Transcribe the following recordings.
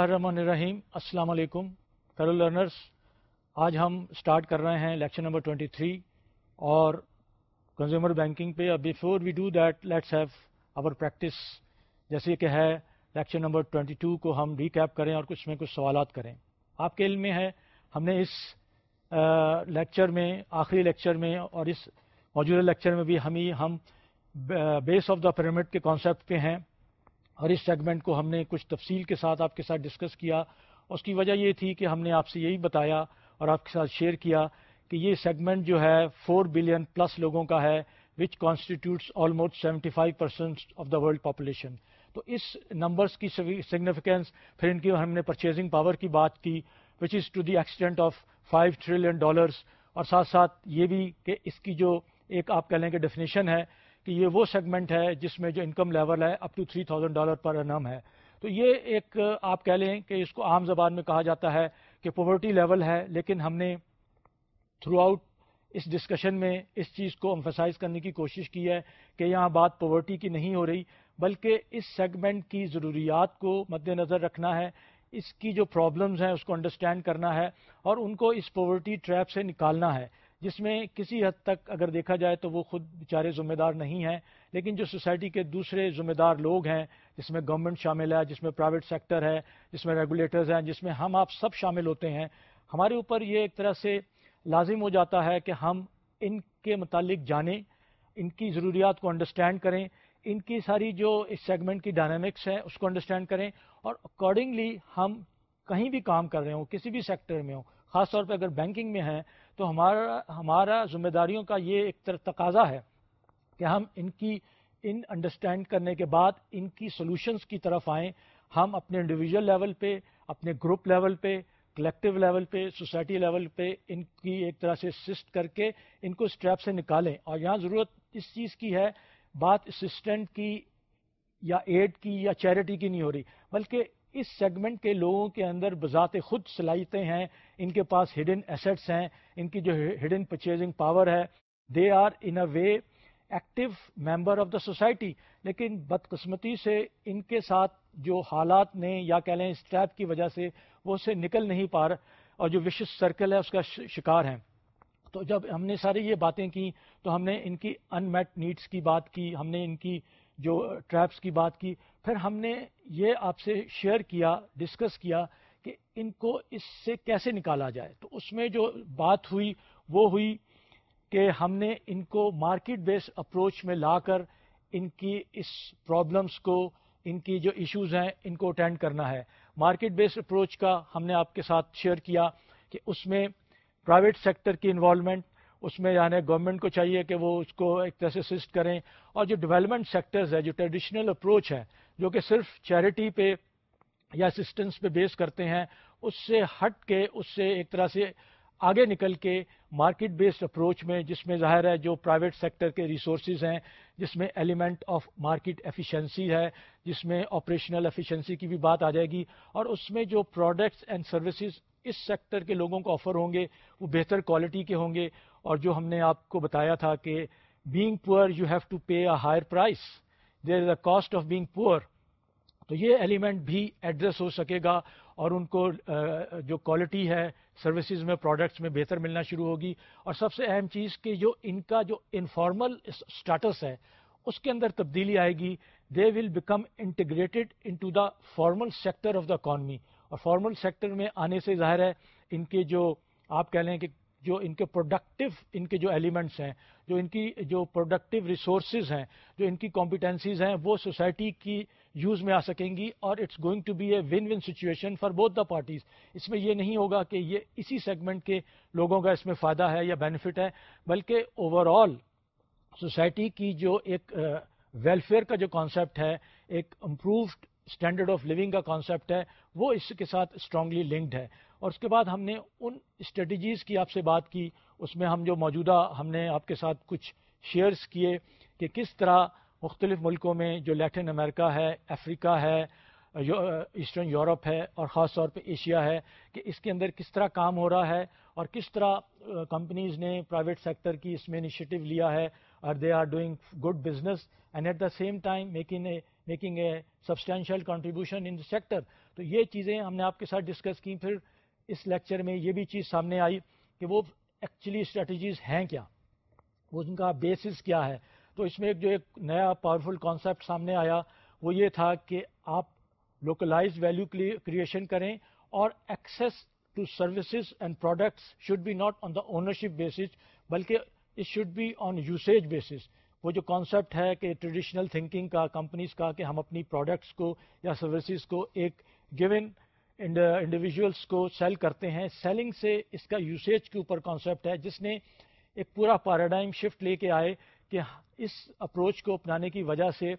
اللہ الرحمن الرحیم السلام علیکم فیلو لرنرس آج ہم اسٹارٹ کر رہے ہیں لیکچر نمبر 23 اور کنزیومر بینکنگ پہ. Before we do that let's have اور پریکٹس جیسے کہ ہے لیکچر نمبر 22 کو ہم ریکیپ کریں اور کچھ میں کچھ سوالات کریں. آپ کے علم میں ہے، ہم نے اس لیکچر میں، آخری لیکچر میں اور اس موجودہ لیکچر میں بھی ہم ہی، ہم بیس آف دا پیرامڈ کے کانسیپٹ پہ ہیں. اور اس سیگمنٹ کو ہم نے کچھ تفصیل کے ساتھ آپ کے ساتھ ڈسکس کیا۔ اس کی وجہ یہ تھی کہ ہم نے آپ سے یہی بتایا اور آپ کے ساتھ شیئر کیا کہ یہ سیگمنٹ جو ہے فور بلین پلس لوگوں کا ہے which constitutes almost seventy five percent of the world population تو اس نمبرس کی سگنیفیکینس پھر ان کی ہم نے پرچیزنگ پاور کی بات کی which is to the extent of five trillion dollars اور ساتھ ساتھ یہ بھی کہ اس کی جو ایک آپ کہہ لیں کہ ڈیفینیشن ہے کہ یہ وہ سیگمنٹ ہے جس میں جو انکم لیول ہے up to three thousand dollar per annum ہے. تو یہ ایک، آپ کہہ لیں کہ اس کو عام زبان میں کہا جاتا ہے کہ پاورٹی لیول ہے، لیکن ہم نے تھرو آؤٹ اس ڈسکشن میں اس چیز کو امفسائز کرنے کی کوشش کی ہے کہ یہاں بات پاورٹی کی نہیں ہو رہی، بلکہ اس سیگمنٹ کی ضروریات کو مد نظر رکھنا ہے، اس کی جو پرابلمز ہیں اس کو انڈرسٹینڈ کرنا ہے اور ان کو اس پاورٹی ٹریپ سے نکالنا ہے۔ جس میں کسی حد تک اگر دیکھا جائے تو وہ خود بیچارے ذمہ دار نہیں ہیں، لیکن جو سوسائٹی کے دوسرے ذمہ دار لوگ ہیں، جس میں گورنمنٹ شامل ہے، جس میں پرائیویٹ سیکٹر ہے، جس میں ریگولیٹرز ہیں، جس میں ہم، آپ سب شامل ہوتے ہیں، ہمارے اوپر یہ ایک طرح سے لازم ہو جاتا ہے کہ ہم ان کے متعلق جانیں، ان کی ضروریات کو انڈرسٹینڈ کریں، ان کی ساری جو اس سیگمنٹ کی ڈائنامکس ہے اس کو انڈرسٹینڈ کریں، اور اکارڈنگلی ہم کہیں بھی کام کر رہے ہوں، کسی بھی سیکٹر میں ہوں، خاص طور پہ اگر بینکنگ میں ہیں تو ہمارا ہمارا ذمہ داریوں کا یہ ایک طرح تقاضا ہے کہ ہم ان کی، ان انڈرسٹینڈ کرنے کے بعد ان کی سولوشنس کی طرف آئیں۔ ہم اپنے انڈیویجول لیول پہ، اپنے گروپ لیول پہ کلیکٹیو لیول پہ سوسائٹی لیول پہ ان کی ایک طرح سے اسسٹ کر کے ان کو اسٹریپ سے نکالیں۔ اور یہاں ضرورت اس چیز کی ہے، بات اسسٹنٹ کی یا ایڈ کی یا چیریٹی کی نہیں ہو رہی، بلکہ اس سیگمنٹ کے لوگوں کے اندر بذات خود صلاحیتیں ہیں، ان کے پاس ہڈن ایسٹس ہیں، ان کی جو ہڈن پرچیزنگ پاور ہے they are in a way active member of the society لیکن بدقسمتی سے ان کے ساتھ جو حالات نے یا کہہ لیں اسٹیپ کی وجہ سے وہ اسے نکل نہیں پا رہا اور جو وشس سرکل ہے، اس کا شکار ہیں۔ تو جب ہم نے ساری یہ باتیں کی تو ہم نے ان کی ان میٹ نیڈس کی بات کی، ہم نے ان کی جو ٹریپس کی بات کی، پھر ہم نے یہ آپ سے شیئر کیا، ڈسکس کیا کہ ان کو اس سے کیسے نکالا جائے۔ تو اس میں جو بات ہوئی وہ ہوئی کہ ہم نے ان کو مارکیٹ بیس اپروچ میں لا کر ان کی اس پرابلمس کو، ان کی جو ایشوز ہیں، ان کو اٹینڈ کرنا ہے۔ مارکیٹ بیس اپروچ کا ہم نے آپ کے ساتھ شیئر کیا کہ اس میں پرائیویٹ سیکٹر کی انوالومنٹ اس میں یعنی گورنمنٹ کو چاہیے کہ وہ اس کو ایک طرح سے اسسٹ کریں۔ اور جو ڈیولپمنٹ سیکٹرز ہے جو ٹریڈیشنل اپروچ ہے جو کہ صرف چیریٹی پہ یا اسسٹنس پہ بیس کرتے ہیں، اس سے ہٹ کے، اس سے ایک طرح سے آگے نکل کے مارکیٹ بیسڈ اپروچ میں، جس میں ظاہر ہے جو پرائیویٹ سیکٹر کے ریسورسز ہیں، جس میں ایلیمنٹ آف مارکیٹ ایفیشنسی ہے، جس میں آپریشنل ایفیشنسی کی بھی بات آ جائے گی۔ اور اس میں جو پروڈکٹس اینڈ سروسز اس سیکٹر کے لوگوں کو آفر ہوں گے، وہ بہتر کوالٹی کے ہوں گے۔ اور جو ہم نے آپ کو بتایا تھا کہ being poor you have to pay a higher price there is a cost of being poor تو یہ ایلیمنٹ بھی ایڈریس ہو سکے گا اور ان کو جو کوالٹی ہے سروسز میں پروڈکٹس میں بہتر ملنا شروع ہوگی۔ اور سب سے اہم چیز کہ جو ان کا جو انفارمل اسٹیٹس ہے، اس کے اندر تبدیلی آئے گی۔ They will become integrated into the formal sector of the economy اور فارمل سیکٹر میں آنے سے ظاہر ہے ان کے جو آپ کہہ لیں کہ جو ان کے پروڈکٹیو ان کے جو ایلیمنٹس ہیں، جو ان کی جو پروڈکٹیو ریسورسز ہیں، جو ان کی کمپیٹنسیز ہیں، وہ سوسائٹی کی یوز میں آ سکیں گی اور it's going to be a win win situation for both the parties اس میں یہ نہیں ہوگا کہ یہ اسی سیگمنٹ کے لوگوں کا اس میں فائدہ ہے یا بینیفٹ ہے، بلکہ اوور آل سوسائٹی کی جو ایک ویلفیئر کا جو کانسیپٹ ہے، ایک امپرووڈ اسٹینڈرڈ آف لیونگ کا کانسیپٹ ہے، وہ اس کے ساتھ اسٹرانگلی لنکڈ ہے۔ اور اس کے بعد ہم نے ان اسٹریٹجیز کی آپ سے بات کی۔ اس میں ہم جو موجودہ ہم نے آپ کے ساتھ کچھ شیئرس کیے کہ کس طرح مختلف ملکوں میں جو لیٹن امریکہ ہے افریقہ ہے ایسٹرن یورپ ہے اور خاص طور پہ ایشیا ہے کہ اس کے اندر کس طرح کام ہو رہا ہے اور کس طرح کمپنیز نے پرائیویٹ سیکٹر کی اس میں انیشیٹو لیا ہے۔ Or they are doing good business and at the same time making a making a substantial contribution in the sector. تو یہ چیزیں ہم نے آپ کے ساتھ ڈسکس کی۔ پھر اس لیکچر میں یہ بھی چیز سامنے آئی کہ وہ ایکچولی اسٹریٹجیز ہیں کیا؟ وہ ان کا بیسس کیا ہے؟ تو اس میں ایک جو ایک نیا پاورفل کانسیپٹ سامنے آیا، وہ یہ تھا کہ آپ لوکلائز ویلیو کریشن کریں اور access to services and products should be not on the ownership basis بلکہ it should be on usage basis وہ جو کانسیپٹ ہے کہ ٹریڈیشنل تھنکنگ کا کمپنیز کا، کہ ہم اپنی پروڈکٹس کو یا سروسز کو ایک گون انڈیویجولس کو سیل کرتے ہیں۔ سیلنگ سے اس کا یوسیج کے اوپر کانسیپٹ ہے۔ جس نے ایک پورا پیراڈائم شفٹ لے کے آئے کہ اس اپروچ کو اپنانے کی وجہ سے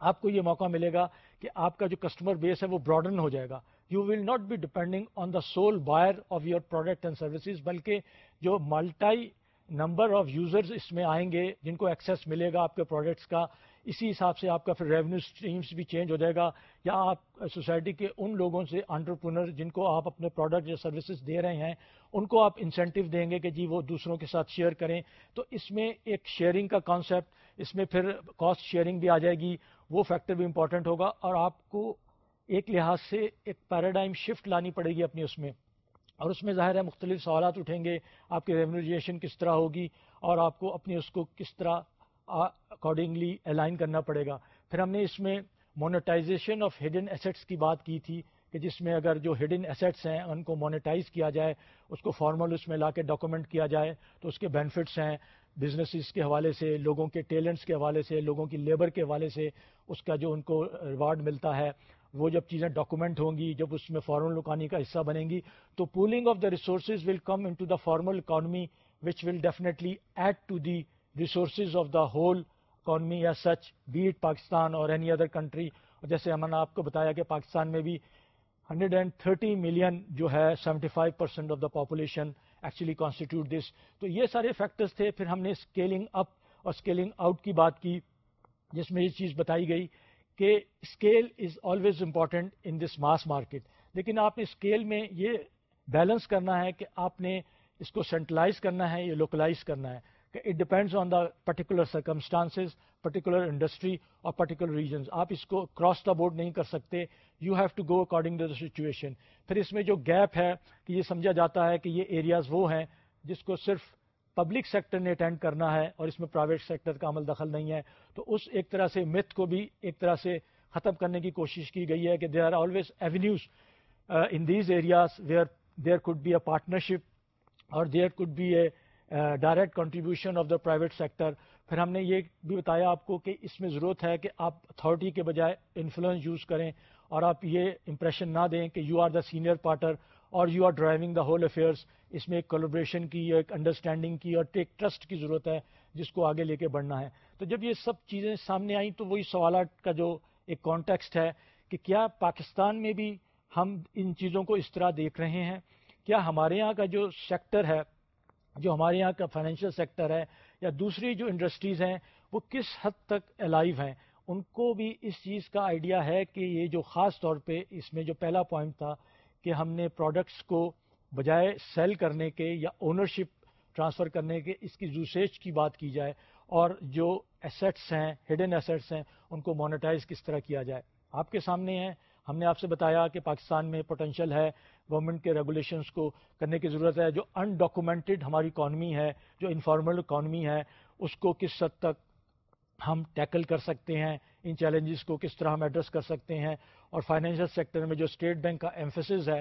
آپ کو یہ موقع ملے گا کہ آپ کا جو کسٹمر بیس ہے وہ براڈن ہو جائے گا۔ You will not be depending on the sole buyer of your product and services بلکہ جو ملٹائی نمبر آف یوزرز اس میں آئیں گے، جن کو ایکسیس ملے گا آپ کے پروڈکٹس کا، اسی حساب سے آپ کا پھر ریونیو اسٹریمس بھی چینج ہو جائے گا، یا آپ سوسائٹی کے ان لوگوں سے انٹرپرونر جن کو آپ اپنے پروڈکٹ یا سروسز دے رہے ہیں، ان کو آپ انسینٹیو دیں گے کہ جی وہ دوسروں کے ساتھ شیئر کریں۔ تو اس میں ایک شیئرنگ کا کانسیپٹ، اس میں پھر کاسٹ شیئرنگ بھی آ جائے گی، وہ فیکٹر بھی امپورٹنٹ ہوگا۔ اور آپ کو ایک لحاظ سے ایک پیراڈائم شفٹ لانی پڑے گی اپنی اس میں۔ اور اس میں ظاہر ہے مختلف سوالات اٹھیں گے، آپ کی ریونیوجیشن کس طرح ہوگی اور آپ کو اپنی اس کو کس طرح اکارڈنگلی الائن کرنا پڑے گا۔ پھر ہم نے اس میں مونیٹائزیشن آف ہڈن ایسٹس کی بات کی تھی کہ جس میں اگر جو ہڈن ایسٹس ہیں ان کو مونیٹائز کیا جائے، اس کو فارمل اس میں لا کے ڈاکومنٹ کیا جائے تو اس کے بینیفٹس ہیں۔ بزنسز کے حوالے سے، لوگوں کے ٹیلنٹس کے حوالے سے، لوگوں کی لیبر کے حوالے سے اس کا جو ان کو ریوارڈ ملتا ہے۔ وہ جب چیزیں ڈاکومنٹ ہوں گی، جب اس میں فارمل اکانی کا حصہ بنیں گی، تو pooling of the resources will come into the formal economy which will definitely add to the resources of the whole economy یا سچ بیٹ پاکستان اور اینی ادر کنٹری جیسے ہم نے آپ کو بتایا کہ پاکستان میں بھی ہنڈریڈ اینڈ تھرٹی ملین جو ہے seventy five percent of the population actually constitute this تو یہ سارے فیکٹرز تھے، پھر ہم نے اسکیلنگ اپ اور اسکیلنگ آؤٹ کی بات کی، جس میں یہ چیز بتائی گئی کہ scale is always important in this mass market لیکن آپ نے اسکیل میں یہ بیلنس کرنا ہے کہ آپ نے اس کو سینٹرلائز کرنا ہے یا لوکلائز کرنا ہے کہ it depends on the particular circumstances particular industry اور پرٹیکولر ریجنز آپ اس کو کراس دا بورڈ نہیں کر سکتے. You have to go according to the situation پھر اس میں جو گیپ ہے کہ یہ سمجھا جاتا ہے کہ یہ ایریاز وہ ہیں جس کو صرف پبلک سیکٹر نے اٹینڈ کرنا ہے اور اس میں پرائیویٹ سیکٹر کا عمل دخل نہیں ہے، تو اس ایک طرح سے متھ کو بھی ایک طرح سے ختم کرنے کی کوشش کی گئی ہے کہ they are always avenues in these areas where there could be a partnership اور there could be a direct contribution of the private sector پھر ہم نے یہ بھی بتایا آپ کو کہ اس میں ضرورت ہے کہ آپ اتھارٹی کے بجائے انفلوئنس یوز کریں اور آپ یہ امپریشن نہ دیں کہ you are the senior partner اور you are driving the whole affairs اس میں ایک کولوبریشن کی، ایک انڈرسٹینڈنگ کی اور ایک ٹرسٹ کی ضرورت ہے، جس کو آگے لے کے بڑھنا ہے۔ تو جب یہ سب چیزیں سامنے آئیں تو وہی سوالات کا جو ایک کانٹیکسٹ ہے کہ کیا پاکستان میں بھی ہم ان چیزوں کو اس طرح دیکھ رہے ہیں؟ کیا ہمارے یہاں کا جو سیکٹر ہے، جو ہمارے یہاں کا فائنینشیل سیکٹر ہے یا دوسری جو انڈسٹریز ہیں، وہ کس حد تک الائیو ہیں؟ ان کو بھی اس چیز کا آئیڈیا ہے کہ یہ جو خاص طور پہ اس میں جو پہلا پوائنٹ تھا کہ ہم نے پروڈکٹس کو بجائے سیل کرنے کے یا اونرشپ ٹرانسفر کرنے کے اس کی یوسیج کی بات کی جائے اور جو ایسیٹس ہیں ہڈن ایسیٹس ہیں، ان کو مانیٹائز کس طرح کیا جائے۔ آپ کے سامنے ہیں۔ ہم نے آپ سے بتایا کہ پاکستان میں پوٹینشیل ہے گورنمنٹ کے ریگولیشنس کو کرنے کی ضرورت ہے۔ جو انڈاکومنٹڈ ہماری اکانومی ہے، جو انفارمل اکانومی ہے، اس کو کس حد تک ہم ٹیکل کر سکتے ہیں؟ ان چیلنجز کو کس طرح ہم ایڈریس کر سکتے ہیں؟ اور فائنینشیل سیکٹر میں جو اسٹیٹ بینک کا ایمفسز ہے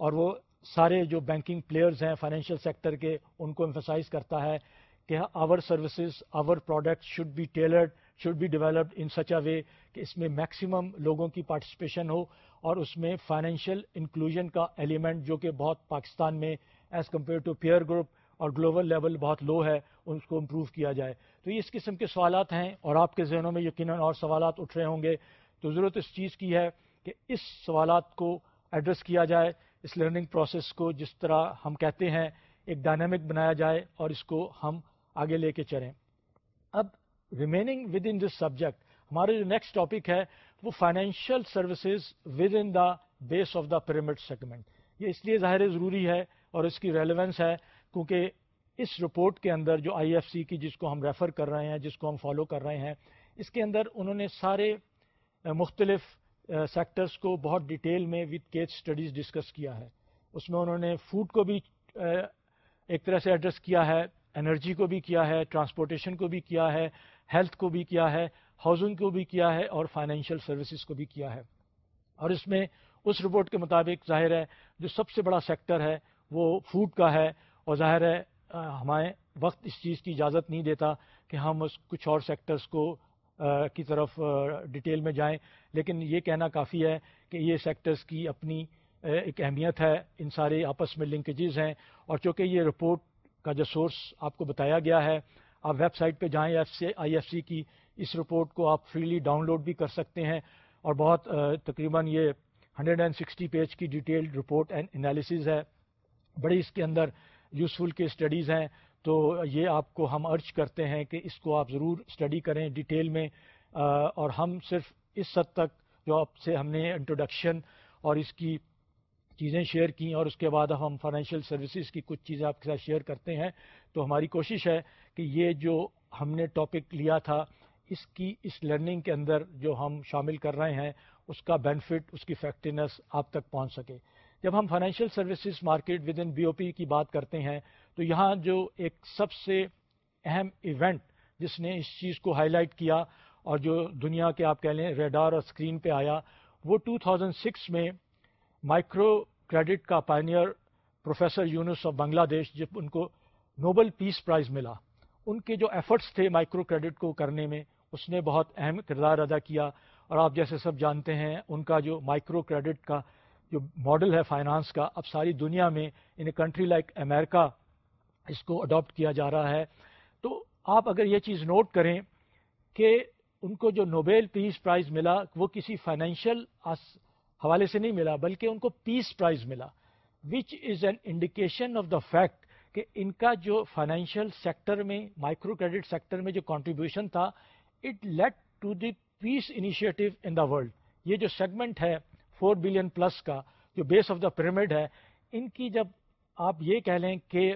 اور وہ سارے جو بینکنگ پلیئرز ہیں فائنینشیل سیکٹر کے، ان کو ایمفسائز کرتا ہے کہ our services our product should be tailored should be developed in such a way کہ اس میں میکسیمم لوگوں کی پارٹیسپیشن ہو اور اس میں فائنینشیل انکلوژن کا ایلیمنٹ جو کہ بہت پاکستان میں as compare to peer group اور گلوبل لیول بہت لو ہے، اس کو امپروو کیا جائے۔ تو یہ اس قسم کے سوالات ہیں اور آپ کے ذہنوں میں یقیناً اور سوالات اٹھ رہے ہوں گے۔ تو ضرورت اس چیز کی ہے کہ اس سوالات کو ایڈریس کیا جائے، اس لرننگ پروسیس کو جس طرح ہم کہتے ہیں، ایک ڈائنامک بنایا جائے اور اس کو ہم آگے لے کے چلیں۔ اب remaining within this subject ہمارے جو نیکسٹ ٹاپک ہے، وہ financial services within the base of the pyramid segment یہ اس لیے ظاہر ضروری ہے اور اس کی ریلیونس ہے کیونکہ اس رپورٹ کے اندر جو آئی ایف سی کی جس کو ہم ریفر کر رہے ہیں، جس کو ہم فالو کر رہے ہیں، اس کے اندر انہوں نے سارے مختلف سیکٹرز کو بہت ڈیٹیل میں وتھ کیس اسٹڈیز ڈسکس کیا ہے۔ اس میں انہوں نے فوڈ کو بھی ایک طرح سے ایڈریس کیا ہے انرجی کو بھی کیا ہے ٹرانسپورٹیشن کو بھی کیا ہے ہیلتھ کو بھی کیا ہے ہاؤزنگ کو بھی کیا ہے اور فائنینشیل سروسز کو بھی کیا ہے۔ اور اس میں اس رپورٹ کے مطابق ظاہر ہے، جو سب سے بڑا سیکٹر ہے، وہ فوڈ کا ہے۔ اور ظاہر ہے ہمیں وقت اس چیز کی اجازت نہیں دیتا کہ ہم اس کچھ اور سیکٹرز کو کی طرف ڈیٹیل میں جائیں۔ لیکن یہ کہنا کافی ہے کہ یہ سیکٹرز کی اپنی ایک اہمیت ہے۔ ان سارے آپس میں لنکیجز ہیں۔ اور چونکہ یہ رپورٹ کا جو سورس آپ کو بتایا گیا ہے، آپ ویب سائٹ پہ جائیں F C I F C کی اس رپورٹ کو آپ فریلی ڈاؤن لوڈ بھی کر سکتے ہیں۔ اور بہت تقریباً یہ ہنڈریڈ اینڈ سکسٹی پیج کی ڈیٹیلڈ رپورٹ اینڈ انالیسز ہے۔ بڑی اس کے اندر یوزفل کے اسٹڈیز ہیں۔ تو یہ آپ کو ہم ارج کرتے ہیں کہ اس کو آپ ضرور اسٹڈی کریں ڈیٹیل میں اور ہم صرف اس حد تک جو آپ سے ہم نے انٹروڈکشن اور اس کی چیزیں شیئر کی اور اس کے بعد ہم فائنینشیل سروسز کی کچھ چیزیں آپ کے ساتھ شیئر کرتے ہیں، تو ہماری کوشش ہے کہ یہ جو ہم نے ٹاپک لیا تھا، اس کی، اس لرننگ کے اندر جو ہم شامل کر رہے ہیں، اس کا بینیفٹ اس کی فیکٹرنس آپ تک پہنچ سکے۔ جب ہم financial services market within B O P کی بات کرتے ہیں تو یہاں جو ایک سب سے اہم ایونٹ جس نے اس چیز کو ہائی لائٹ کیا اور جو دنیا کے آپ کہہ لیں ریڈار اور اسکرین پہ آیا، وہ 2006 میں مائکرو کریڈٹ کا pioneer professor Yunus of Bangladesh جب ان کو نوبل پیس پرائز ملا، ان کے جو ایفرٹس تھے مائکرو کریڈٹ کو کرنے میں، اس نے بہت اہم کردار ادا کیا۔ اور آپ جیسے سب جانتے ہیں، ان کا جو مائکرو کریڈٹ کا جو ماڈل ہے فائنانس کا، اب ساری دنیا میں ان اے کنٹری لائک امریکہ اس کو اڈاپٹ کیا جا رہا ہے۔ تو آپ اگر یہ چیز نوٹ کریں کہ ان کو جو نوبیل پیس پرائز ملا، وہ کسی فائنینشیل حوالے سے نہیں ملا، بلکہ ان کو پیس پرائز ملا which is an indication of the fact کہ ان کا جو فائنینشیل سیکٹر میں مائکرو کریڈٹ سیکٹر میں جو کانٹریبیوشن تھا it led to the peace initiative in the world یہ جو سیگمنٹ ہے فور بلین پلس کا، جو بیس آف دا پیرامڈ ہے، ان کی جب آپ یہ کہہ لیں کہ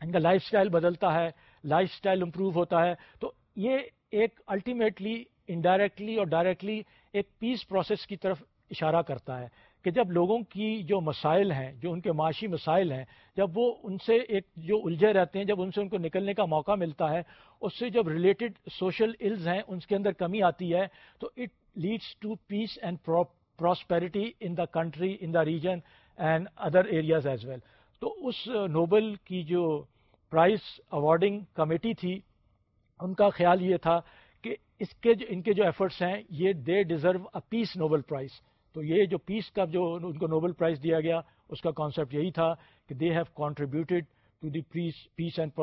ان کا لائف سٹائل بدلتا ہے لائف سٹائل امپروو ہوتا ہے، تو یہ ایک الٹیمیٹلی انڈائریکٹلی اور ڈائریکٹلی ایک پیس پروسیس کی طرف اشارہ کرتا ہے کہ جب لوگوں کی جو مسائل ہیں، جو ان کے معاشی مسائل ہیں، جب وہ ان سے ایک جو الجھے رہتے ہیں، جب ان سے ان کو نکلنے کا موقع ملتا ہے، اس سے جب ریلیٹڈ سوشل الز ہیں، ان کے اندر کمی آتی ہے، تو it leads to peace and prosperity in the country in the region and other areas as well تو اس نوبل کی جو پرائز اوارڈنگ کمیٹی تھی، ان کا خیال یہ تھا کہ اس کے جو، ان کے جو ایفرٹس ہیں، یہ they deserve a peace Nobel prize تو یہ جو پیس کا جو، ان کو نوبل پرائز دیا گیا، اس کا کانسیپٹ یہی تھا کہ they have contributed to the peace peace and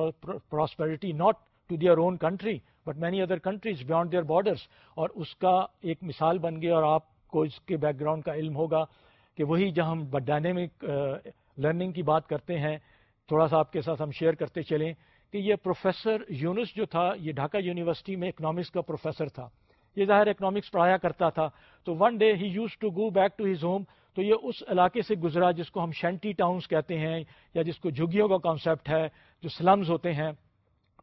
prosperity not to their own country but many other countries beyond their borders اور اس کا ایک مثال بن گیا، اور آپ کو اس کے بیک گراؤنڈ کا علم ہوگا کہ وہی جب ہم ڈائنامک لرننگ کی بات کرتے ہیں، تھوڑا سا آپ کے ساتھ ہم شیئر کرتے چلیں کہ یہ پروفیسر یونس جو تھا، یہ ڈھاکہ یونیورسٹی میں اکنامکس کا پروفیسر تھا۔ یہ ظاہر اکنامکس پڑھایا کرتا تھا۔ تو one day he uses to go back to his home تو یہ اس علاقے سے گزرا جس کو ہم شینٹی ٹاؤنس کہتے ہیں، یا جس کو جھگیوں کا کانسیپٹ ہے، جو سلمز ہوتے ہیں۔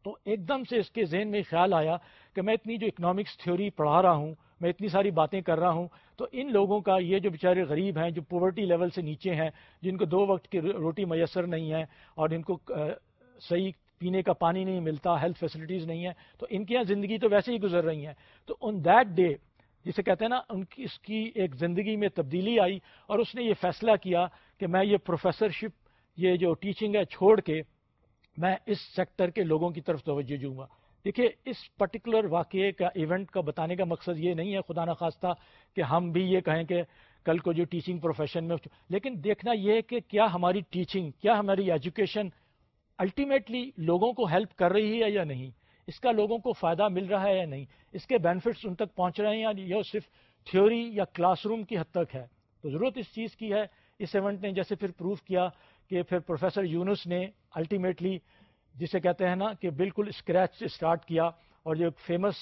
تو ایک دم سے اس کے ذہن میں خیال آیا کہ میں اتنی جو اکنامکس تھیوری پڑھا رہا ہوں، میں اتنی ساری باتیں کر رہا ہوں تو ان لوگوں کا یہ جو بیچارے غریب ہیں، جو پورٹی لیول سے نیچے ہیں، جن کو دو وقت کی روٹی میسر نہیں ہے اور ان کو صحیح پینے کا پانی نہیں ملتا ہیلتھ فیسلٹیز نہیں ہے تو ان کی یہاں زندگی تو ویسے ہی گزر رہی ہیں۔ تو آن دیٹ ڈے جسے کہتے ہیں نا، ان کی، اس کی ایک زندگی میں تبدیلی آئی اور اس نے یہ فیصلہ کیا کہ میں یہ پروفیسرشپ یہ جو ٹیچنگ ہے، چھوڑ کے میں اس سیکٹر کے لوگوں کی طرف توجہ دوں گا۔ دیکھیے، اس پرٹیکولر واقعے کا ایونٹ کا بتانے کا مقصد یہ نہیں ہے خدا نخواستہ کہ ہم بھی یہ کہیں کہ کل کو جو ٹیچنگ پروفیشن میں لیکن دیکھنا یہ ہے کہ کیا ہماری ٹیچنگ کیا ہماری ایجوکیشن الٹیمیٹلی لوگوں کو ہیلپ کر رہی ہے یا نہیں؟ اس کا لوگوں کو فائدہ مل رہا ہے یا نہیں؟ اس کے بینیفٹس ان تک پہنچ رہے ہیں یا یہ صرف تھیوری یا کلاس روم کی حد تک ہے۔ تو ضرورت اس چیز کی ہے۔ اس ایونٹ نے جیسے پھر پروف کیا کہ پھر پروفیسر یونس نے الٹیمیٹلی جسے کہتے ہیں نا کہ بالکل اسکریچ سے اسٹارٹ کیا اور یہ فیمس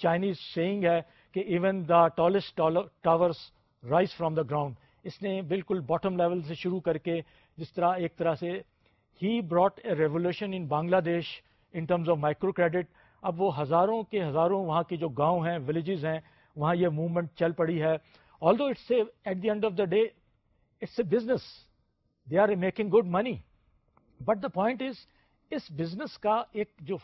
چائنیز سینگ ہے کہ even the tallest towers rise from the ground اس نے بالکل باٹم لیول سے شروع کر کے جس طرح ایک طرح سے ہی brought a revolution in Bangladesh in terms of micro credit اب وہ ہزاروں کے ہزاروں وہاں کے جو گاؤں ہیں ولیجز ہیں، وہاں یہ موومنٹ چل پڑی ہے. Although it's a at the end of the day it's a business they are a making good money but the point is us business کا ایک جو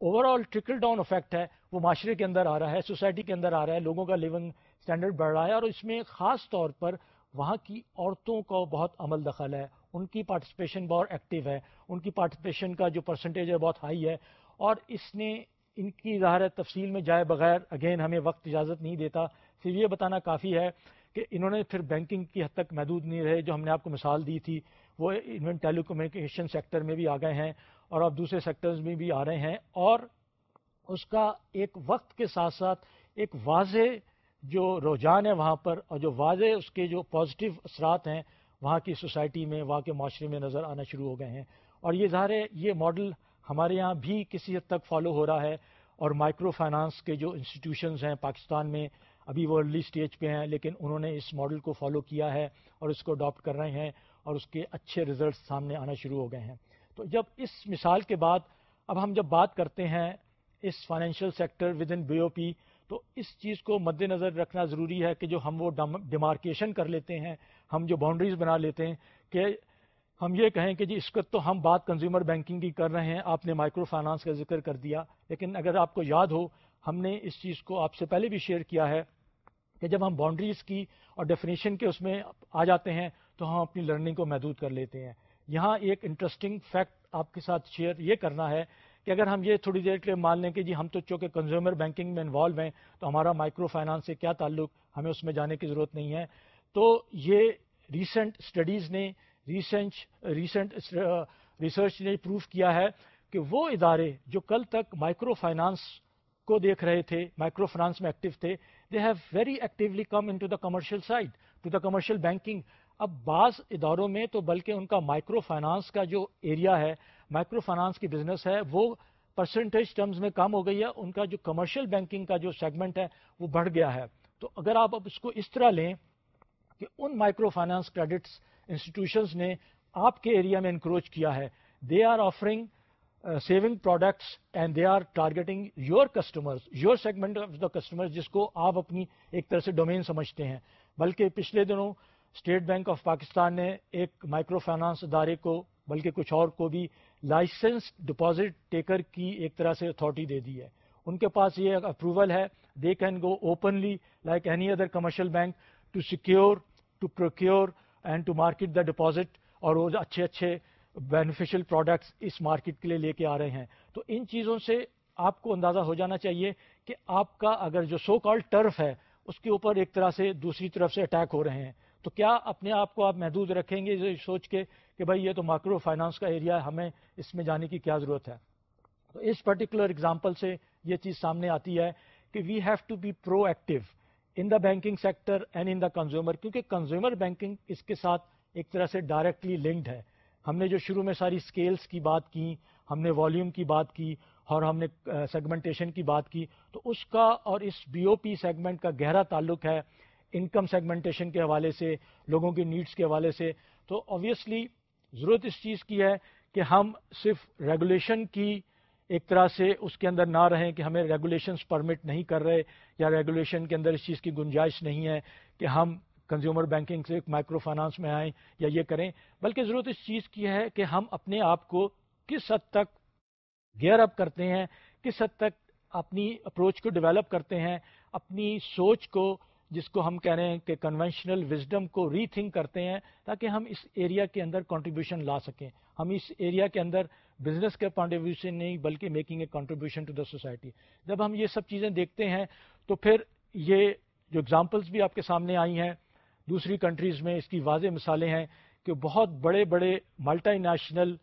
overall trickle down effect ہے، وہ معاشرے کے اندر آ رہا ہے سوسائٹی کے اندر آ رہا ہے، لوگوں کا لیونگ اسٹینڈرڈ بڑھ رہا ہے اور اس میں خاص طور پر وہاں کی عورتوں کا بہت عمل دخل ہے، ان کی پارٹیسپیشن بہت ایکٹیو ہے، ان کی پارٹیسپیشن کا جو پرسنٹیج ہے بہت ہائی ہے اور اس نے ان کی ظاہر تفصیل میں جائے بغیر اگین ہمیں وقت اجازت نہیں دیتا۔ صرف یہ بتانا کافی ہے کہ انہوں نے پھر بینکنگ کی حد تک محدود نہیں رہے، جو ہم نے آپ کو مثال دی تھی، وہ انوینٹ ٹیلی کمیونیکیشن سیکٹر میں بھی آ گئے ہیں۔ اور اب دوسرے سیکٹرز میں بھی آ رہے ہیں اور اس کا ایک وقت کے ساتھ ساتھ ایک واضح جو رجحان ہے وہاں پر اور جو واضح اس کے جو پازیٹیو اثرات ہیں وہاں کی سوسائٹی میں، وہاں کے معاشرے میں نظر آنا شروع ہو گئے ہیں۔ اور یہ ظاہر ہے، یہ ماڈل ہمارے یہاں بھی کسی حد تک فالو ہو رہا ہے اور مائکرو فائنانس کے جو انسٹیٹیوشنز ہیں پاکستان میں ابھی وہ ارلی اسٹیج پہ ہیں، لیکن انہوں نے اس ماڈل کو فالو کیا ہے اور اس کو اڈاپٹ کر رہے ہیں اور اس کے اچھے ریزلٹس سامنے آنا شروع ہو گئے ہیں۔ تو جب اس مثال کے بعد اب ہم جب بات کرتے ہیں اس financial sector within B O P تو اس چیز کو مد نظر رکھنا ضروری ہے کہ جو ہم وہ ڈیمارکیشن کر لیتے ہیں، ہم جو باؤنڈریز بنا لیتے ہیں کہ ہم یہ کہیں کہ جی اس وقت تو ہم بات کنزیومر بینکنگ کی کر رہے ہیں، آپ نے مائکرو فائنانس کا ذکر کر دیا۔ لیکن اگر آپ کو یاد ہو، ہم نے اس چیز کو آپ سے پہلے بھی شیئر کیا ہے کہ جب ہم باؤنڈریز کی اور ڈیفینیشن کے اس میں آ جاتے ہیں، تو ہم اپنی لرننگ کو محدود کر لیتے ہیں۔ یہاں ایک انٹرسٹنگ فیکٹ آپ کے ساتھ شیئر یہ کرنا ہے کہ اگر ہم یہ تھوڑی دیر کے لیے مان لیں کہ جی ہم تو چونکہ کنزیومر بینکنگ میں انوالو ہیں تو ہمارا مائکرو فائنانس سے کیا تعلق؟ ہمیں اس میں جانے کی ضرورت نہیں ہے۔ تو یہ ریسنٹ اسٹڈیز نے ریسنچ ریسنٹ ریسرچ نے پروف کیا ہے کہ وہ ادارے جو کل تک مائکرو فائنانس کو دیکھ رہے تھے مائکرو فائنانس میں ایکٹیو تھے they have very actually come into the commercial side to the commercial banking اب بعض اداروں میں تو بلکہ ان کا مائکرو فائنانس کا جو ایریا ہے مائکرو فائنانس کی بزنس ہے، وہ پرسنٹیج ٹرمز میں کم ہو گئی ہے۔ ان کا جو کمرشل بینکنگ کا جو سیگمنٹ ہے، وہ بڑھ گیا ہے۔ تو اگر آپ اب اس کو اس طرح لیں کہ ان مائکرو فائنانس کریڈٹس انسٹیٹیوشنز نے آپ کے ایریا میں انکروچ کیا ہے they are offering saving products and they are targeting your customers your segment of the customer جس کو آپ اپنی ایک طرح سے ڈومین سمجھتے ہیں۔ بلکہ پچھلے دنوں اسٹیٹ بینک آف پاکستان نے ایک مائکرو فائنانس ادارے کو، بلکہ کچھ اور کو بھی لائسنس ڈپازٹ ٹیکر کی ایک طرح سے اتھارٹی دے دی ہے۔ ان کے پاس یہ اپروول ہے۔ They can go openly like any other commercial bank to secure to procure and to market the deposit اور وہ اچھے اچھے بینیفیشل پروڈکٹس اس مارکیٹ کے لیے لے کے آ رہے ہیں۔ تو ان چیزوں سے آپ کو اندازہ ہو جانا چاہیے کہ آپ کا اگر جو سو کال ٹرف ہے، اس کے اوپر ایک طرح سے دوسری طرف سے اٹیک ہو رہے ہیں۔ تو کیا اپنے آپ کو آپ محدود رکھیں گے سوچ کے کہ بھائی یہ تو مائکرو فائنانس کا ایریا ہے، ہمیں اس میں جانے کی کیا ضرورت ہے؟ تو اس پرٹیکولر اگزامپل سے یہ چیز سامنے آتی ہے کہ we have to be proactive in the banking sector and in the consumer کیونکہ کنزیومر بینکنگ اس کے ساتھ ایک طرح سے ڈائریکٹلی لنکڈ ہے۔ ہم نے جو شروع میں ساری اسکیلس کی بات کی، ہم نے والیوم کی بات کی اور ہم نے سیگمنٹیشن کی بات کی، تو اس کا اور اس بی او پی سیگمنٹ کا گہرا تعلق ہے انکم سیگمنٹیشن کے حوالے سے، لوگوں کی نیڈس کے حوالے سے۔ تو آبویسلی ضرورت اس چیز کی ہے کہ ہم صرف ریگولیشن کی ایک طرح سے اس کے اندر نہ رہیں کہ ہمیں ریگولیشنس پرمٹ نہیں کر رہے یا ریگولیشن کے اندر اس چیز کی گنجائش نہیں ہے کہ ہم کنزیومر بینکنگ سے مائکرو فائنانس میں آئیں یا یہ کریں۔ بلکہ ضرورت اس چیز کی ہے کہ ہم اپنے آپ کو کس حد تک گیئر اپ کرتے ہیں، کس حد تک اپنی اپروچ کو ڈیولپ کرتے ہیں، اپنی سوچ کو جس کو ہم کہہ رہے ہیں کہ کنونشنل وزڈم کو ری تھنک کرتے ہیں تاکہ ہم اس ایریا کے اندر کنٹریبیوشن لا سکیں۔ ہم اس ایریا کے اندر بزنس کے پوائنٹ آف ویو سے نہیں، بلکہ making a contribution to the society جب ہم یہ سب چیزیں دیکھتے ہیں تو پھر یہ جو اگزامپلس بھی آپ کے سامنے آئی ہیں، دوسری کنٹریز میں اس کی واضح مثالیں ہیں کہ بہت بڑے بڑے ملٹی نیشنل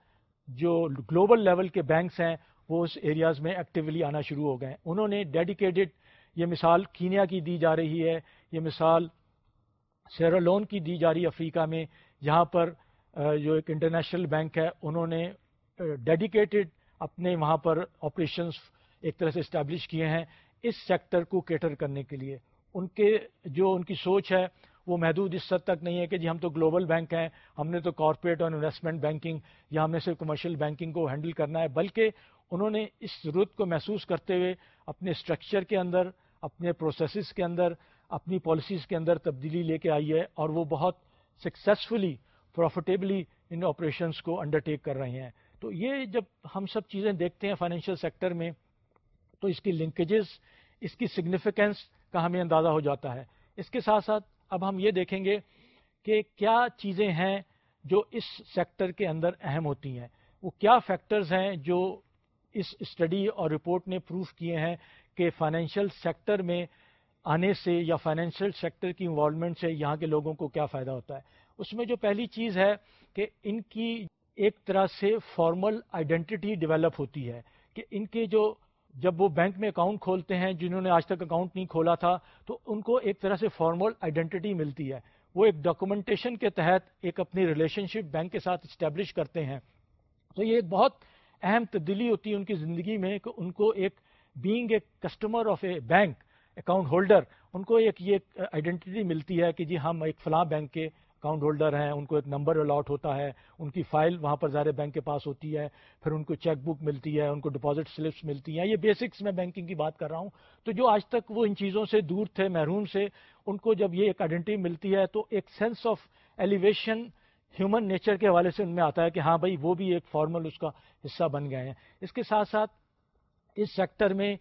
جو گلوبل لیول کے بینکس ہیں، وہ اس ایریاز میں ایکٹیولی آنا شروع ہو گئے۔ انہوں نے ڈیڈیکیٹڈ یہ مثال کینیا کی دی جا رہی ہے، یہ مثال سیرالون کی دی جا رہی افریقہ میں جہاں پر جو ایک انٹرنیشنل بینک ہے، انہوں نے ڈیڈیکیٹڈ اپنے وہاں پر آپریشنس ایک طرح سے اسٹیبلش کیے ہیں اس سیکٹر کو کیٹر کرنے کے لیے۔ ان کے جو ان کی سوچ ہے، وہ محدود اس حد تک نہیں ہے کہ جی ہم تو گلوبل بینک ہیں، ہم نے تو کارپوریٹ اور انویسٹمنٹ بینکنگ یا ہم نے صرف کمرشل بینکنگ کو ہینڈل کرنا ہے، بلکہ انہوں نے اس ضرورت کو محسوس کرتے ہوئے اپنے اسٹرکچر کے اندر اپنے پروسیسز کے اندر، اپنی پالیسیز کے اندر تبدیلی لے کے آئی ہے اور وہ بہت سکسیزفلی پروفیٹیبلی ان آپریشنس کو انڈرٹیک کر رہے ہیں۔ تو یہ جب ہم سب چیزیں دیکھتے ہیں فائنینشیل سیکٹر میں، تو اس کی لنکیجز اس کی سگنیفیکینس کا ہمیں اندازہ ہو جاتا ہے۔ اس کے ساتھ ساتھ اب ہم یہ دیکھیں گے کہ کیا چیزیں ہیں جو اس سیکٹر کے اندر اہم ہوتی ہیں۔ وہ کیا فیکٹرز ہیں جو اس اسٹڈی اور رپورٹ نے پروف کیے ہیں کہ فائنینشیل سیکٹر میں آنے سے یا فائنینشیل سیکٹر کی انوالومنٹ سے یہاں کے لوگوں کو کیا فائدہ ہوتا ہے۔ اس میں جو پہلی چیز ہے کہ ان کی ایک طرح سے فارمل آئیڈینٹی ڈیولپ ہوتی ہے کہ ان کے جو جب وہ بینک میں اکاؤنٹ کھولتے ہیں جنہوں نے آج تک اکاؤنٹ نہیں کھولا تھا، تو ان کو ایک طرح سے فارمل آئیڈینٹی ملتی ہے۔ وہ ایک ڈاکومنٹیشن کے تحت ایک اپنی ریلیشن شپ بینک کے ساتھ اسٹیبلش کرتے ہیں۔ تو یہ ایک بہت اہم تبدیلی ہوتی ہے ان کی زندگی میں کہ ان کو ایک being a customer of a bank account holder ان کو ایک یہ آئیڈینٹی ملتی ہے کہ جی ہم ایک فلاں بینک کے اکاؤنٹ ہولڈر ہیں، ان کو ایک نمبر الاٹ ہوتا ہے، ان کی فائل وہاں پر ظاہر بینک کے پاس ہوتی ہے، پھر ان کو چیک بک ملتی ہے، ان کو ڈپازٹ سلپس ملتی ہیں، یہ بیسکس میں بینکنگ کی بات کر رہا ہوں۔ تو جو آج تک وہ ان چیزوں سے دور تھے، محروم سے، ان کو جب یہ ایک آئیڈینٹی ملتی ہے تو ایک sense of elevation human nature کے حوالے سے ان میں آتا ہے کہ ہاں بھائی، وہ بھی ایک فارمل اس کا حصہ بن گئے ہیں۔ اس کے ساتھ ساتھ اس سیکٹر میں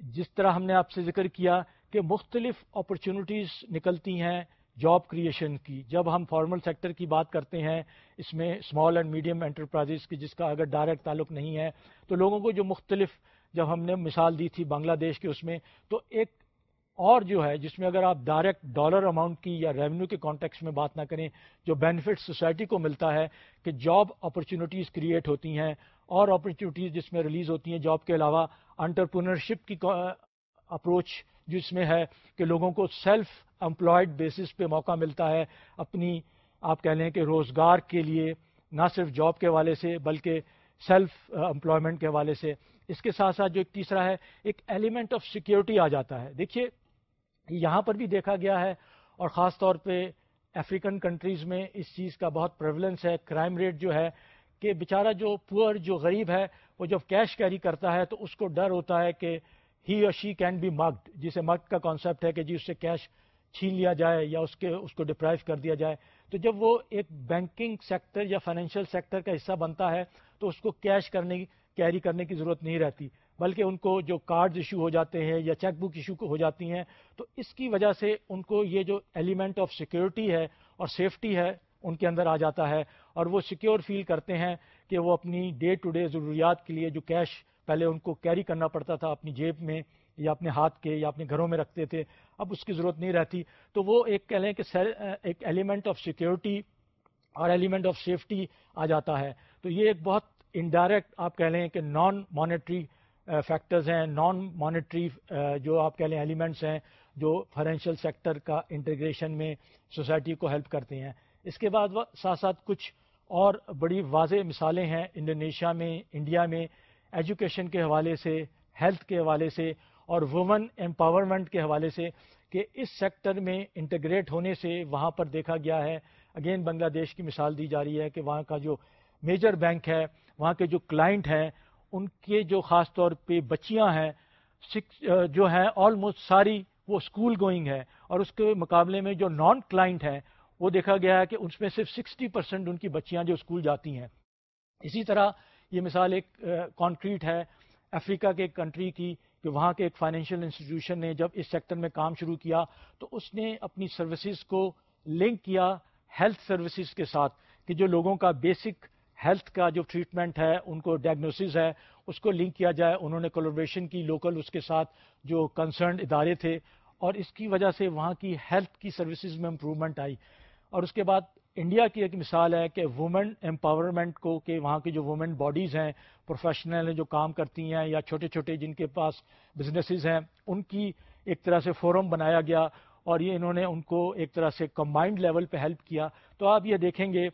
جس طرح ہم نے آپ سے ذکر کیا کہ مختلف اپرچونٹیز نکلتی ہیں جاب کریشن کی۔ جب ہم فارمل سیکٹر کی بات کرتے ہیں، اس میں اسمال اینڈ میڈیم انٹرپرائزز کی، جس کا اگر ڈائریکٹ تعلق نہیں ہے، تو لوگوں کو جو مختلف، جب ہم نے مثال دی تھی بنگلہ دیش کے، اس میں تو ایک اور جو ہے جس میں اگر آپ ڈائریکٹ ڈالر اماؤنٹ کی یا ریونیو کے کانٹیکس میں بات نہ کریں، جو بینیفٹ سوسائٹی کو ملتا ہے کہ جاب اپرچونیٹیز کریٹ ہوتی ہیں اور اپرچونیٹیز جس میں ریلیز ہوتی ہیں جاب کے علاوہ انٹرپرنرشپ کی اپروچ جس میں ہے کہ لوگوں کو سیلف امپلائڈ بیسس پہ موقع ملتا ہے اپنی، آپ کہہ لیں کہ روزگار کے لیے، نہ صرف جاب کے حوالے سے بلکہ سیلف امپلائمنٹ کے حوالے سے۔ اس کے ساتھ ساتھ جو ایک تیسرا ہے، ایک ایلیمنٹ آف سیکیورٹی آ جاتا ہے۔ دیکھیے یہاں پر بھی دیکھا گیا ہے اور خاص طور پہ افریقن کنٹریز میں اس چیز کا بہت پریولنس ہے کرائم ریٹ جو ہے کہ بیچارہ جو پور جو غریب ہے، وہ جب کیش کیری کرتا ہے تو اس کو ڈر ہوتا ہے کہ ہی اور شی کین بی مگڈ جسے مگڈ کا کانسیپٹ ہے کہ جی اس سے کیش چھین لیا جائے یا اس کے، اس کو ڈپرائیو کر دیا جائے۔ تو جب وہ ایک بینکنگ سیکٹر یا فائنینشیل سیکٹر کا حصہ بنتا ہے تو اس کو کیش کرنے کیری کرنے کی ضرورت نہیں رہتی۔ بلکہ ان کو جو کارڈ ایشو ہو جاتے ہیں یا چیک بک ایشو ہو جاتی ہیں، تو اس کی وجہ سے ان کو یہ جو ایلیمنٹ آف سیکیورٹی ہے اور سیفٹی ہے ان کے اندر آ جاتا ہے اور وہ سیکیور فیل کرتے ہیں کہ وہ اپنی ڈے ٹو ڈے ضروریات کے لیے جو کیش پہلے ان کو کیری کرنا پڑتا تھا اپنی جیب میں یا اپنے ہاتھ کے یا اپنے گھروں میں رکھتے تھے، اب اس کی ضرورت نہیں رہتی۔ تو وہ ایک کہہ لیں کہ ایک ایلیمنٹ آف سیکیورٹی اور ایلیمنٹ آف سیفٹی آ جاتا ہے۔ تو یہ ایک بہت انڈائریکٹ آپ کہہ لیں کہ نان مانیٹری فیکٹرز ہیں نان مانیٹری uh, جو آپ کہہ لیں ایلیمنٹس ہیں، جو فائنینشیل سیکٹر کا انٹیگریشن میں سوسائٹی کو ہیلپ کرتے ہیں۔ اس کے بعد ساتھ ساتھ کچھ اور بڑی واضح مثالیں ہیں انڈونیشیا میں، انڈیا میں ایجوکیشن کے حوالے سے ہیلتھ کے حوالے سے اور وومن امپاورمنٹ کے حوالے سے کہ اس سیکٹر میں انٹیگریٹ ہونے سے وہاں پر دیکھا گیا ہے۔ اگین بنگلہ دیش کی مثال دی جا رہی ہے کہ وہاں کا جو میجر بینک ہے، وہاں کے جو کلائنٹ ہیں ان کے جو خاص طور پہ بچیاں ہیں جو ہیں آلموسٹ ساری وہ اسکول گوئنگ ہے اور اس کے مقابلے میں جو نان کلائنٹ ہیں، وہ دیکھا گیا ہے کہ اس میں صرف سکسٹی پرسینٹ ان کی بچیاں جو اسکول جاتی ہیں۔ اسی طرح یہ مثال ایک کانکریٹ ہے۔ افریقہ کے ایک کنٹری کی، کہ وہاں کے ایک فائنینشیل انسٹیٹیوشن نے جب اس سیکٹر میں کام شروع کیا، تو اس نے اپنی سروسز کو لنک کیا ہیلتھ سروسز کے ساتھ، کہ جو لوگوں کا بیسک ہیلتھ کا جو ٹریٹمنٹ ہے، ان کو ڈائگنوسز ہے، اس کو لنک کیا جائے، انہوں نے کولوبریشن کی لوکل اس کے ساتھ جو کنسرنڈ ادارے تھے، اور اس کی وجہ سے وہاں کی ہیلتھ کی سروسز میں امپروومنٹ آئی۔ اور اس کے بعد انڈیا کی ایک مثال ہے کہ وومن امپاورمنٹ کو، کہ وہاں کی جو وومن باڈیز ہیں پروفیشنل ہیں جو کام کرتی ہیں یا چھوٹے چھوٹے جن کے پاس بزنسز ہیں، ان کی ایک طرح سے فورم بنایا گیا اور یہ انہوں نے ان کو ایک طرح سے کمبائنڈ لیول پہ ہیلپ کیا۔ تو آپ یہ دیکھیں گے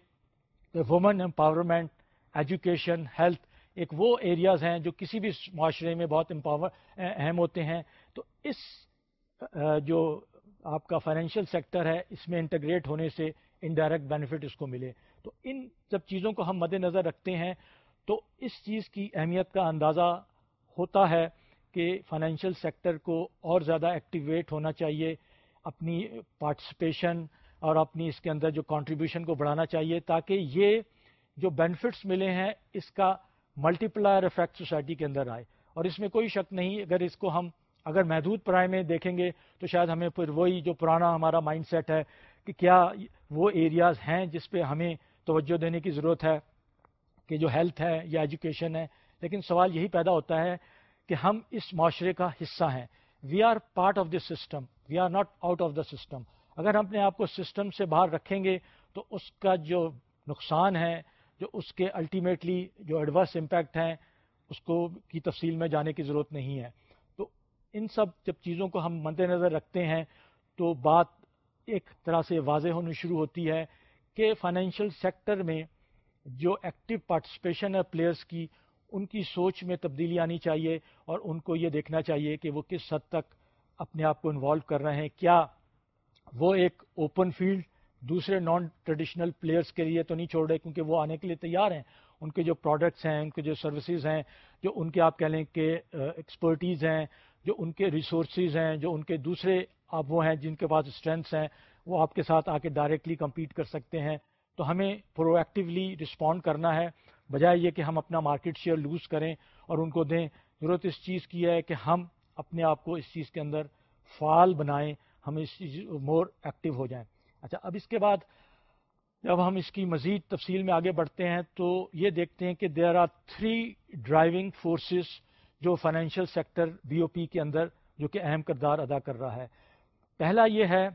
وومن امپاورمنٹ ایجوکیشن ہیلتھ ایک وہ ایریاز ہیں جو کسی بھی معاشرے میں بہت امپاور اہم ہوتے ہیں۔ تو اس جو آپ کا فائنینشیل سیکٹر ہے، اس میں انٹیگریٹ ہونے سے انڈائریکٹ بینیفٹ اس کو ملے۔ تو ان سب چیزوں کو ہم مد نظر رکھتے ہیں۔ تو اس چیز کی اہمیت کا اندازہ ہوتا ہے کہ فائنینشیل سیکٹر کو اور زیادہ ایکٹیویٹ ہونا چاہیے۔ اپنی پارٹیسپیشن اور اپنی اس کے اندر جو کانٹریبیوشن کو بڑھانا چاہیے تاکہ یہ جو بینیفٹس ملے ہیں، اس کا ملٹی پلائر افیکٹ سوسائٹی کے اندر آئے۔ اور اس میں کوئی شک نہیں، اگر اس کو ہم، اگر محدود پرائے میں دیکھیں گے تو شاید ہمیں پھر وہی جو پرانا ہمارا مائنڈ سیٹ ہے کہ کیا وہ ایریاز ہیں جس پہ ہمیں توجہ دینے کی ضرورت ہے کہ جو ہیلتھ ہے یا ایجوکیشن ہے۔ لیکن سوال یہی پیدا ہوتا ہے کہ ہم اس معاشرے کا حصہ ہیں۔ We are part of this system we are not out of the system اگر ہم اپنے آپ کو سسٹم سے باہر رکھیں گے تو اس کا جو نقصان ہے، جو اس کے الٹیمیٹلی جو ایڈورس امپیکٹ ہیں، اس کو کی تفصیل میں جانے کی ضرورت نہیں ہے۔ تو ان سب جب چیزوں کو ہم مد نظر رکھتے ہیں تو بات ایک طرح سے واضح ہونی شروع ہوتی ہے کہ فائنینشیل سیکٹر میں جو ایکٹیو پارٹیسپیشن ہے پلیئرس کی، ان کی سوچ میں تبدیلی آنی چاہیے اور ان کو یہ دیکھنا چاہیے کہ وہ کس حد تک اپنے آپ کو انوالو کر رہے ہیں۔ کیا وہ ایک اوپن فیلڈ دوسرے نان ٹریڈیشنل پلیئرس کے لیے تو نہیں چھوڑ رہے کیونکہ وہ آنے کے لیے تیار ہیں۔ ان کے جو پروڈکٹس ہیں، ان کے جو سروسز ہیں، جو ان کے آپ کہہ لیں کہ ایکسپرٹیز ہیں، جو ان کے ریسورسز ہیں، جو ان کے دوسرے آپ وہ ہیں جن کے پاس اسٹرینتھس ہیں، وہ آپ کے ساتھ آ کے ڈائریکٹلی کمپیٹ کر سکتے ہیں۔ تو ہمیں پرو ایکٹیولی رسپونڈ کرنا ہے، بجائے یہ کہ ہم اپنا مارکیٹ شیئر لوز کریں اور ان کو دیں۔ ضرورت اس چیز کی ہے کہ ہم اپنے آپ کو اس چیز کے اندر فعال بنائیں۔ ہم اس چیز مور ایکٹیو ہو جائیں۔ اچھا اب اس کے بعد جب ہم اس کی مزید تفصیل میں آگے بڑھتے ہیں تو یہ دیکھتے ہیں کہ there are three driving forces جو financial sector B O P کے اندر جو کہ اہم کردار ادا کر رہا ہے۔ پہلا یہ ہے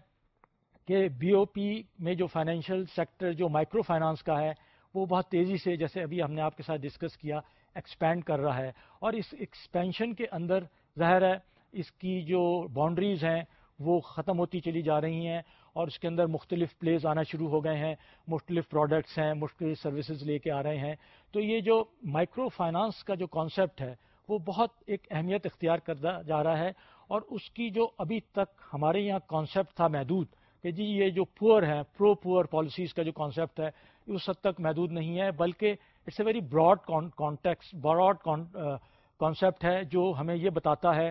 کہ بی او پی میں جو فائنینشیل سیکٹر جو مائکرو فائنانس کا ہے، وہ بہت تیزی سے جیسے ابھی ہم نے آپ کے ساتھ ڈسکس کیا ایکسپینڈ کر رہا ہے۔ اور اس ایکسپینشن کے اندر ظاہر ہے، اس کی جو باؤنڈریز ہیں وہ ختم ہوتی چلی جا رہی ہیں اور اس کے اندر مختلف پلیز آنا شروع ہو گئے ہیں، مختلف پروڈکٹس ہیں، مختلف سروسز لے کے آ رہے ہیں۔ تو یہ جو مائکرو فائنانس کا جو کانسیپٹ ہے، وہ بہت ایک اہمیت اختیار کرتا جا رہا ہے۔ اور اس کی جو ابھی تک ہمارے یہاں کانسیپٹ تھا محدود، کہ جی یہ جو پور ہے پرو پور پالیسیز کا جو کانسیپٹ ہے اس حد تک محدود نہیں ہے، بلکہ it's a very broad context broad concept ہے جو ہمیں یہ بتاتا ہے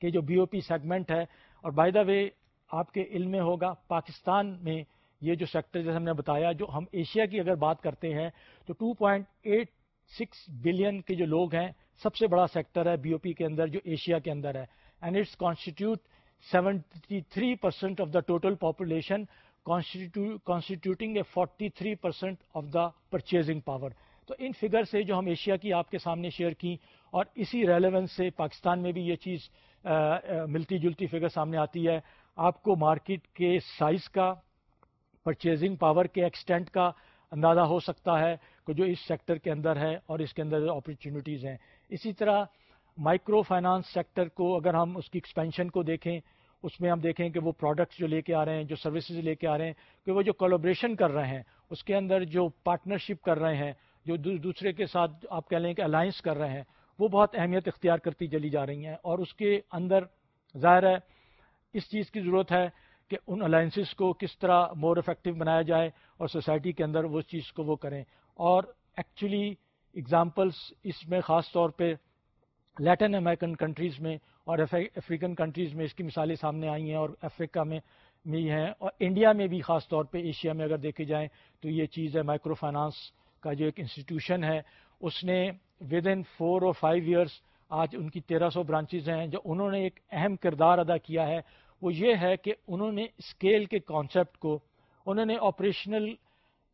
کہ جو بی او پی سیگمنٹ ہے اور بائی دا وے آپ کے علم میں ہوگا، پاکستان میں یہ جو سیکٹر جیسے ہم نے بتایا، جو ہم ایشیا کی اگر بات کرتے ہیں، تو two point eight six billion کے جو لوگ ہیں، سب سے بڑا سیکٹر ہے بی او پی کے اندر، جو ایشیا کے اندر ہے۔ And it's constitute seventy three percent of the total population constituting a forty three percent of the purchasing power تو ان فگر سے جو ہم ایشیا کی آپ کے سامنے شیئر کی، اور اسی ریلیونس سے پاکستان میں بھی یہ چیز ملتی جلتی فگر سامنے آتی ہے۔ آپ کو مارکیٹ کے سائز کا پرچیزنگ پاور کے ایکسٹینٹ کا اندازہ ہو سکتا ہے کہ جو اس سیکٹر کے اندر ہے اور اس کے اندر اپرچونیٹیز ہیں۔ اسی طرح مائکرو فائنانس سیکٹر کو اگر ہم اس کی ایکسپینشن کو دیکھیں، اس میں ہم دیکھیں کہ وہ پروڈکٹس جو لے کے آ رہے ہیں، جو سروسز لے کے آ رہے ہیں، کہ وہ جو کولوبریشن کر رہے ہیں، اس کے اندر جو پارٹنرشپ کر رہے ہیں، جو دوسرے کے ساتھ آپ کہہ لیں کہ الائنس کر رہے ہیں وہ بہت اہمیت اختیار کرتی چلی جا رہی ہیں اور اس کے اندر ظاہر ہے اس چیز کی ضرورت ہے کہ ان الائنسز کو کس طرح مور افیکٹو بنایا جائے اور سوسائٹی کے اندر وہ چیز کو وہ کریں۔ اور ایکچولی اگزامپلس اس میں خاص طور پہ لیٹن امریکن کنٹریز میں اور افریقن کنٹریز میں اس کی مثالیں سامنے آئی ہیں اور افریقہ میں بھی ہیں اور انڈیا میں بھی خاص طور پہ ایشیا میں اگر دیکھے جائیں تو یہ چیز ہے مائکرو فائنانس کا جو ایک انسٹیٹیوشن ہے اس نے ود ان فور اور فائیو ایئرس آج ان کی تیرہ سو برانچز ہیں، جو انہوں نے ایک اہم کردار ادا کیا ہے۔ وہ یہ ہے کہ انہوں نے اسکیل کے کانسیپٹ کو، انہوں نے آپریشنل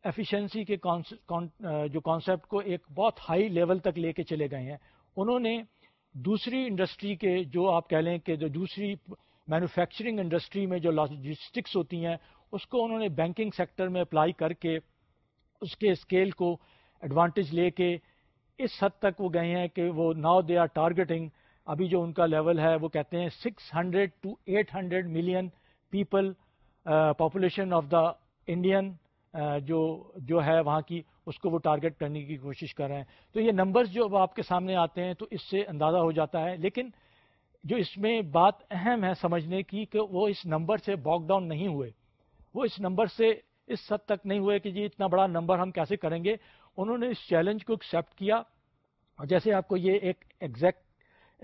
ایفیشنسی کے جو کانسیپٹ کو ایک بہت ہائی لیول تک لے کے چلے گئے ہیں۔ انہوں نے دوسری انڈسٹری کے، جو آپ کہہ لیں کہ جو دوسری مینوفیکچرنگ انڈسٹری میں جو لاجسٹکس ہوتی ہیں، اس کو انہوں نے بینکنگ سیکٹر میں اپلائی کر کے اس کے اسکیل کو ایڈوانٹیج لے کے اس حد تک وہ گئے ہیں کہ وہ ناؤ دے آر ٹارگیٹنگ، ابھی جو ان کا لیول ہے وہ کہتے ہیں six hundred to eight hundred million people population of the Indian جو جو ہے وہاں کی، اس کو وہ ٹارگٹ کرنے کی کوشش کر رہے ہیں۔ تو یہ نمبرز جو اب آپ کے سامنے آتے ہیں تو اس سے اندازہ ہو جاتا ہے، لیکن جو اس میں بات اہم ہے سمجھنے کی کہ وہ اس نمبر سے باک ڈاؤن نہیں ہوئے۔ وہ اس نمبر سے اس حد تک نہیں ہوئے کہ جی اتنا بڑا نمبر ہم کیسے کریں گے۔ انہوں نے اس چیلنج کو ایکسیپٹ کیا اور جیسے آپ کو یہ ایک ایگزیکٹ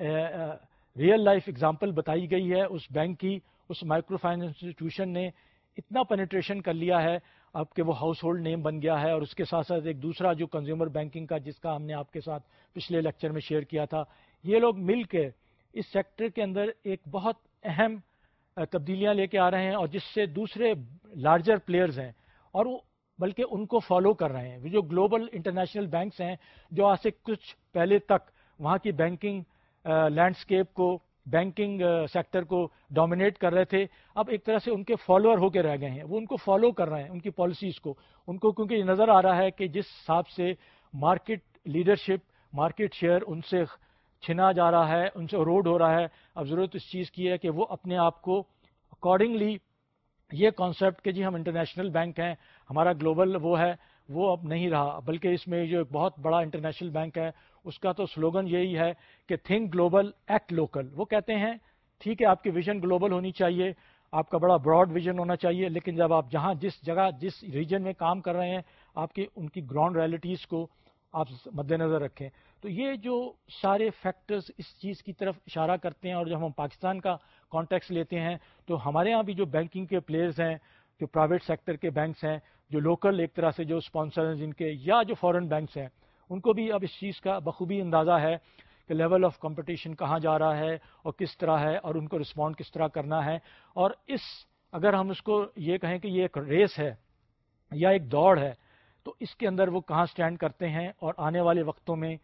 ریئل لائف اگزامپل بتائی گئی ہے، اس بینک کی، اس مائکرو فائنینس انسٹیٹیوشن نے اتنا پینیٹریشن کر لیا ہے اب کہ وہ ہاؤس ہولڈ نیم بن گیا ہے اور اس کے ساتھ ساتھ ایک دوسرا جو کنزیومر بینکنگ کا، جس کا ہم نے آپ کے ساتھ پچھلے لیکچر میں شیئر کیا تھا، یہ لوگ مل کے اس سیکٹر کے اندر ایک بہت اہم تبدیلیاں لے کے آ رہے ہیں اور جس سے دوسرے لارجر پلیئرز ہیں اور وہ بلکہ ان کو فالو کر رہے ہیں۔ جو گلوبل انٹرنیشنل بینکس ہیں، جو آج سے کچھ پہلے تک وہاں کی بینکنگ لینڈسکیپ کو بینکنگ سیکٹر کو ڈومینیٹ کر رہے تھے، اب ایک طرح سے ان کے فالوور ہو کے رہ گئے ہیں۔ وہ ان کو فالو کر رہے ہیں، ان کی پالیسیز کو۔ ان کو کیونکہ یہ نظر آ رہا ہے کہ جس حساب سے مارکیٹ لیڈرشپ مارکیٹ شیئر ان سے چھنا جا رہا ہے، ان سے روڈ ہو رہا ہے، اب ضرورت اس چیز کی ہے کہ وہ اپنے آپ کو اکارڈنگلی یہ کانسیپٹ کہ جی ہم انٹرنیشنل بینک ہیں، ہمارا گلوبل وہ ہے، وہ اب نہیں رہا۔ بلکہ اس میں جو ایک بہت بڑا انٹرنیشنل بینک ہے، اس کا تو سلوگن یہی ہے کہ تھنک گلوبل ایکٹ لوکل وہ کہتے ہیں، ٹھیک ہے، آپ کی ویژن گلوبل ہونی چاہیے، آپ کا بڑا براڈ ویژن ہونا چاہیے، لیکن جب آپ جہاں جس جگہ، جس ریجن میں کام کر رہے ہیں، آپ کی ان کی گراؤنڈ ریئلٹیز کو آپ مد نظر رکھیں۔ تو یہ جو سارے فیکٹرز اس چیز کی طرف اشارہ کرتے ہیں اور جب ہم پاکستان کا کانٹیکس لیتے ہیں تو ہمارے ہاں بھی جو بینکنگ کے پلیئرز ہیں، جو پرائیویٹ سیکٹر کے بینکس ہیں، جو لوکل ایک طرح سے جو اسپانسر ہیں جن کے، یا جو فورن بینکس ہیں، ان کو بھی اب اس چیز کا بخوبی اندازہ ہے کہ لیول آف کمپٹیشن کہاں جا رہا ہے اور کس طرح ہے اور ان کو رسپونڈ کس طرح کرنا ہے۔ اور اس، اگر ہم اس کو یہ کہیں کہ یہ ایک ریس ہے یا ایک دوڑ ہے، تو اس کے اندر وہ کہاں سٹینڈ کرتے ہیں اور آنے والے وقتوں میں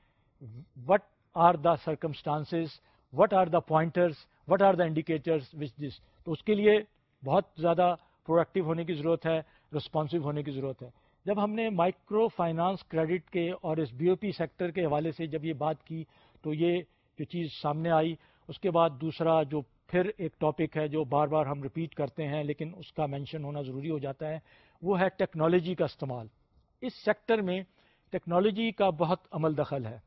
what are the circumstances what are the pointers what are the indicators which this تو اس کے لیے بہت زیادہ پروڈکٹیو ہونے کی ضرورت ہے رسپانسو ہونے کی ضرورت ہے۔ جب ہم نے مائکرو فائنانس کریڈٹ کے اور اس بی او پی سیکٹر کے حوالے سے جب یہ بات کی تو یہ جو چیز سامنے آئی، اس کے بعد دوسرا جو پھر ایک ٹاپک ہے جو بار بار ہم رپیٹ کرتے ہیں لیکن اس کا مینشن ہونا ضروری ہو جاتا ہے، وہ ہے ٹیکنالوجی کا استعمال۔ اس سیکٹر میں ٹیکنالوجی کا بہت عمل دخل ہے۔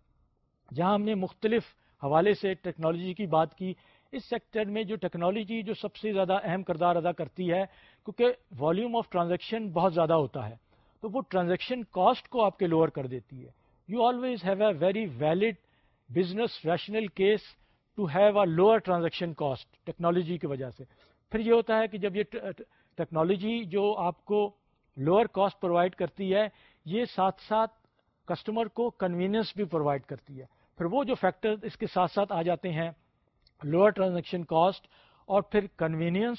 جہاں ہم نے مختلف حوالے سے ٹیکنالوجی کی بات کی، اس سیکٹر میں جو ٹیکنالوجی جو سب سے زیادہ اہم کردار ادا کرتی ہے، کیونکہ والیوم آف ٹرانزیکشن بہت زیادہ ہوتا ہے، تو وہ ٹرانزیکشن کاسٹ کو آپ کے لوور کر دیتی ہے۔ You always have a very valid business rational case to have a lower transaction cost technology کی وجہ سے۔ پھر یہ ہوتا ہے کہ جب یہ ٹیکنالوجی جو آپ کو لوور کاسٹ پرووائڈ کرتی ہے، یہ ساتھ ساتھ کسٹمر کو کنوینئنس بھی پرووائڈ کرتی ہے۔ پھر وہ جو فیکٹر اس کے ساتھ ساتھ آ جاتے ہیں لوور ٹرانزیکشن کاسٹ اور پھر کنوینئنس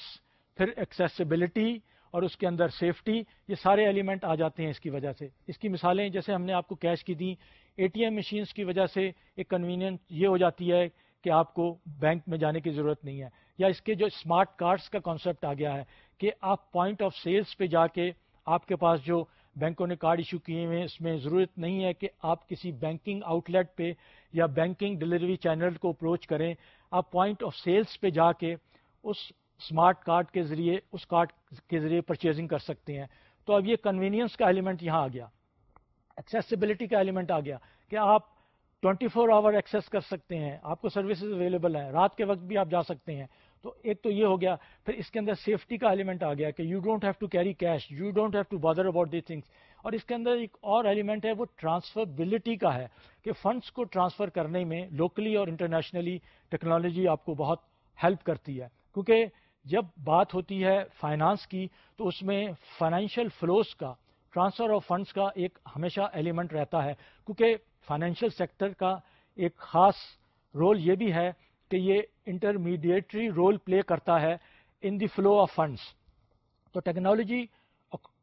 پھر ایکسیسیبلٹی اور اس کے اندر سیفٹی یہ سارے ایلیمنٹ آ جاتے ہیں اس کی وجہ سے۔ اس کی مثالیں جیسے ہم نے آپ کو کیش کی دیں اے ٹی ایم مشینس کی وجہ سے ایک کنوینئنٹ یہ ہو جاتی ہے کہ آپ کو بینک میں جانے کی ضرورت نہیں ہے۔ یا اس کے جو اسمارٹ کارڈس کا کانسیپٹ آ گیا ہے کہ آپ پوائنٹ آف سیلس پہ جا کے آپ کے پاس جو بینکوں نے کارڈ ایشو کیے ہوئے اس میں ضرورت نہیں ہے کہ آپ کسی بینکنگ آؤٹ لیٹ پہ یا بینکنگ ڈلیوری چینل کو اپروچ کریں۔ آپ پوائنٹ آف سیلس پہ جا کے اس اسمارٹ کارڈ کے ذریعے، اس کارڈ کے ذریعے پرچیزنگ کر سکتے ہیں۔ تو اب یہ کنوینئنس کا ایلیمنٹ یہاں آ گیا۔ ایکسیسیبلٹی کا ایلیمنٹ آ گیا کہ آپ ٹوئنٹی فور آور ایکسیس کر سکتے ہیں۔ آپ کو سروسز اویلیبل ہیں۔ رات کے وقت بھی آپ جا سکتے ہیں۔ تو ایک تو یہ ہو گیا، پھر اس کے اندر سیفٹی کا ایلیمنٹ آ گیا کہ you don't have to carry cash you don't have to bother about the things اور اس کے اندر ایک اور ایلیمنٹ ہے، وہ ٹرانسفربلٹی کا ہے کہ فنڈس کو ٹرانسفر کرنے میں لوکلی اور انٹرنیشنلی ٹیکنالوجی آپ کو بہت ہیلپ کرتی ہے۔ کیونکہ جب بات ہوتی ہے فائنانس کی، تو اس میں فائنینشیل فلوز کا ٹرانسفر آف فنڈس کا ایک ہمیشہ ایلیمنٹ رہتا ہے۔ کیونکہ فائنینشیل سیکٹر کا ایک خاص رول یہ بھی ہے کہ یہ انٹرمیڈیٹری رول پلے کرتا ہے in the flow of funds تو technology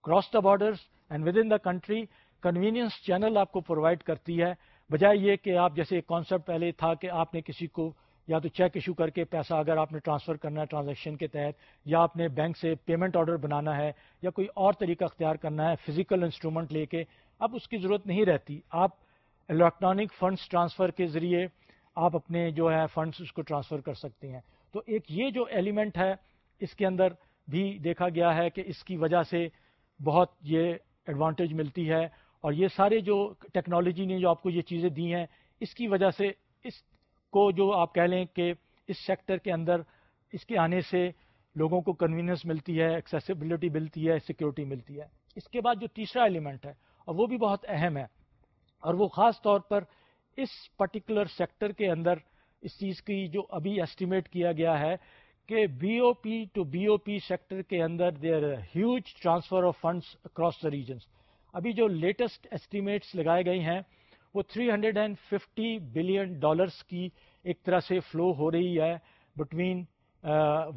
cross the borders and within the country convenience channel آپ کو پرووائڈ کرتی ہے. بجائے یہ کہ آپ جیسے ایک کانسیپٹ پہلے تھا کہ آپ نے کسی کو یا تو چیک ایشو کر کے پیسہ اگر آپ نے ٹرانسفر کرنا ہے ٹرانزیکشن کے تحت یا آپ نے بینک سے پیمنٹ آرڈر بنانا ہے یا کوئی اور طریقہ اختیار کرنا ہے فزیکل انسٹرومنٹ لے کے، اب اس کی ضرورت نہیں رہتی. آپ الیکٹرانک فنڈس ٹرانسفر کے ذریعے آپ اپنے جو ہے فنڈس اس کو ٹرانسفر کر سکتے ہیں۔ تو ایک یہ جو ایلیمنٹ ہے، اس کے اندر بھی دیکھا گیا ہے کہ اس کی وجہ سے بہت یہ ایڈوانٹیج ملتی ہے۔ اور یہ سارے جو ٹیکنالوجی نے جو آپ کو یہ چیزیں دی ہیں، اس کی وجہ سے اس کو جو آپ کہہ لیں کہ اس سیکٹر کے اندر اس کے آنے سے لوگوں کو کنوینئنس ملتی ہے ایکسیسیبلٹی ملتی ہے سیکورٹی ملتی ہے۔ اس کے بعد جو تیسرا ایلیمنٹ ہے، اور وہ بھی بہت اہم ہے، اور وہ خاص طور پر اس پرٹیکولر سیکٹر کے اندر اس چیز کی جو ابھی ایسٹیمیٹ کیا گیا ہے کہ B O P to B O P sector کے اندر there huge transfer of funds across the regions ابھی جو لیٹسٹ ایسٹیمیٹس لگائے گئے ہیں وہ 350 بلین ڈالرس کی ایک طرح سے فلو ہو رہی ہے between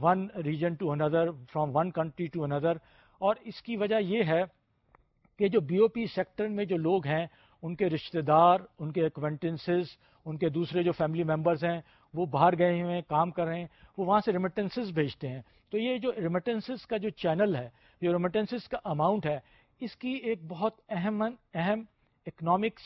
one region to another from one country to another اور اس کی وجہ یہ ہے کہ جو بی او پی سیکٹر میں جو لوگ ہیں ان کے رشتہ دار، ان کے ایکوینٹنسز ان کے دوسرے جو فیملی ممبرز ہیں، وہ باہر گئے ہوئے ہیں، کام کر رہے ہیں، وہ وہاں سے ریمیٹنسز بھیجتے ہیں۔ تو یہ جو ریمیٹنسز کا جو چینل ہے جو ریمیٹنسز کا اماؤنٹ ہے، اس کی ایک بہت اہم اہم اکنامک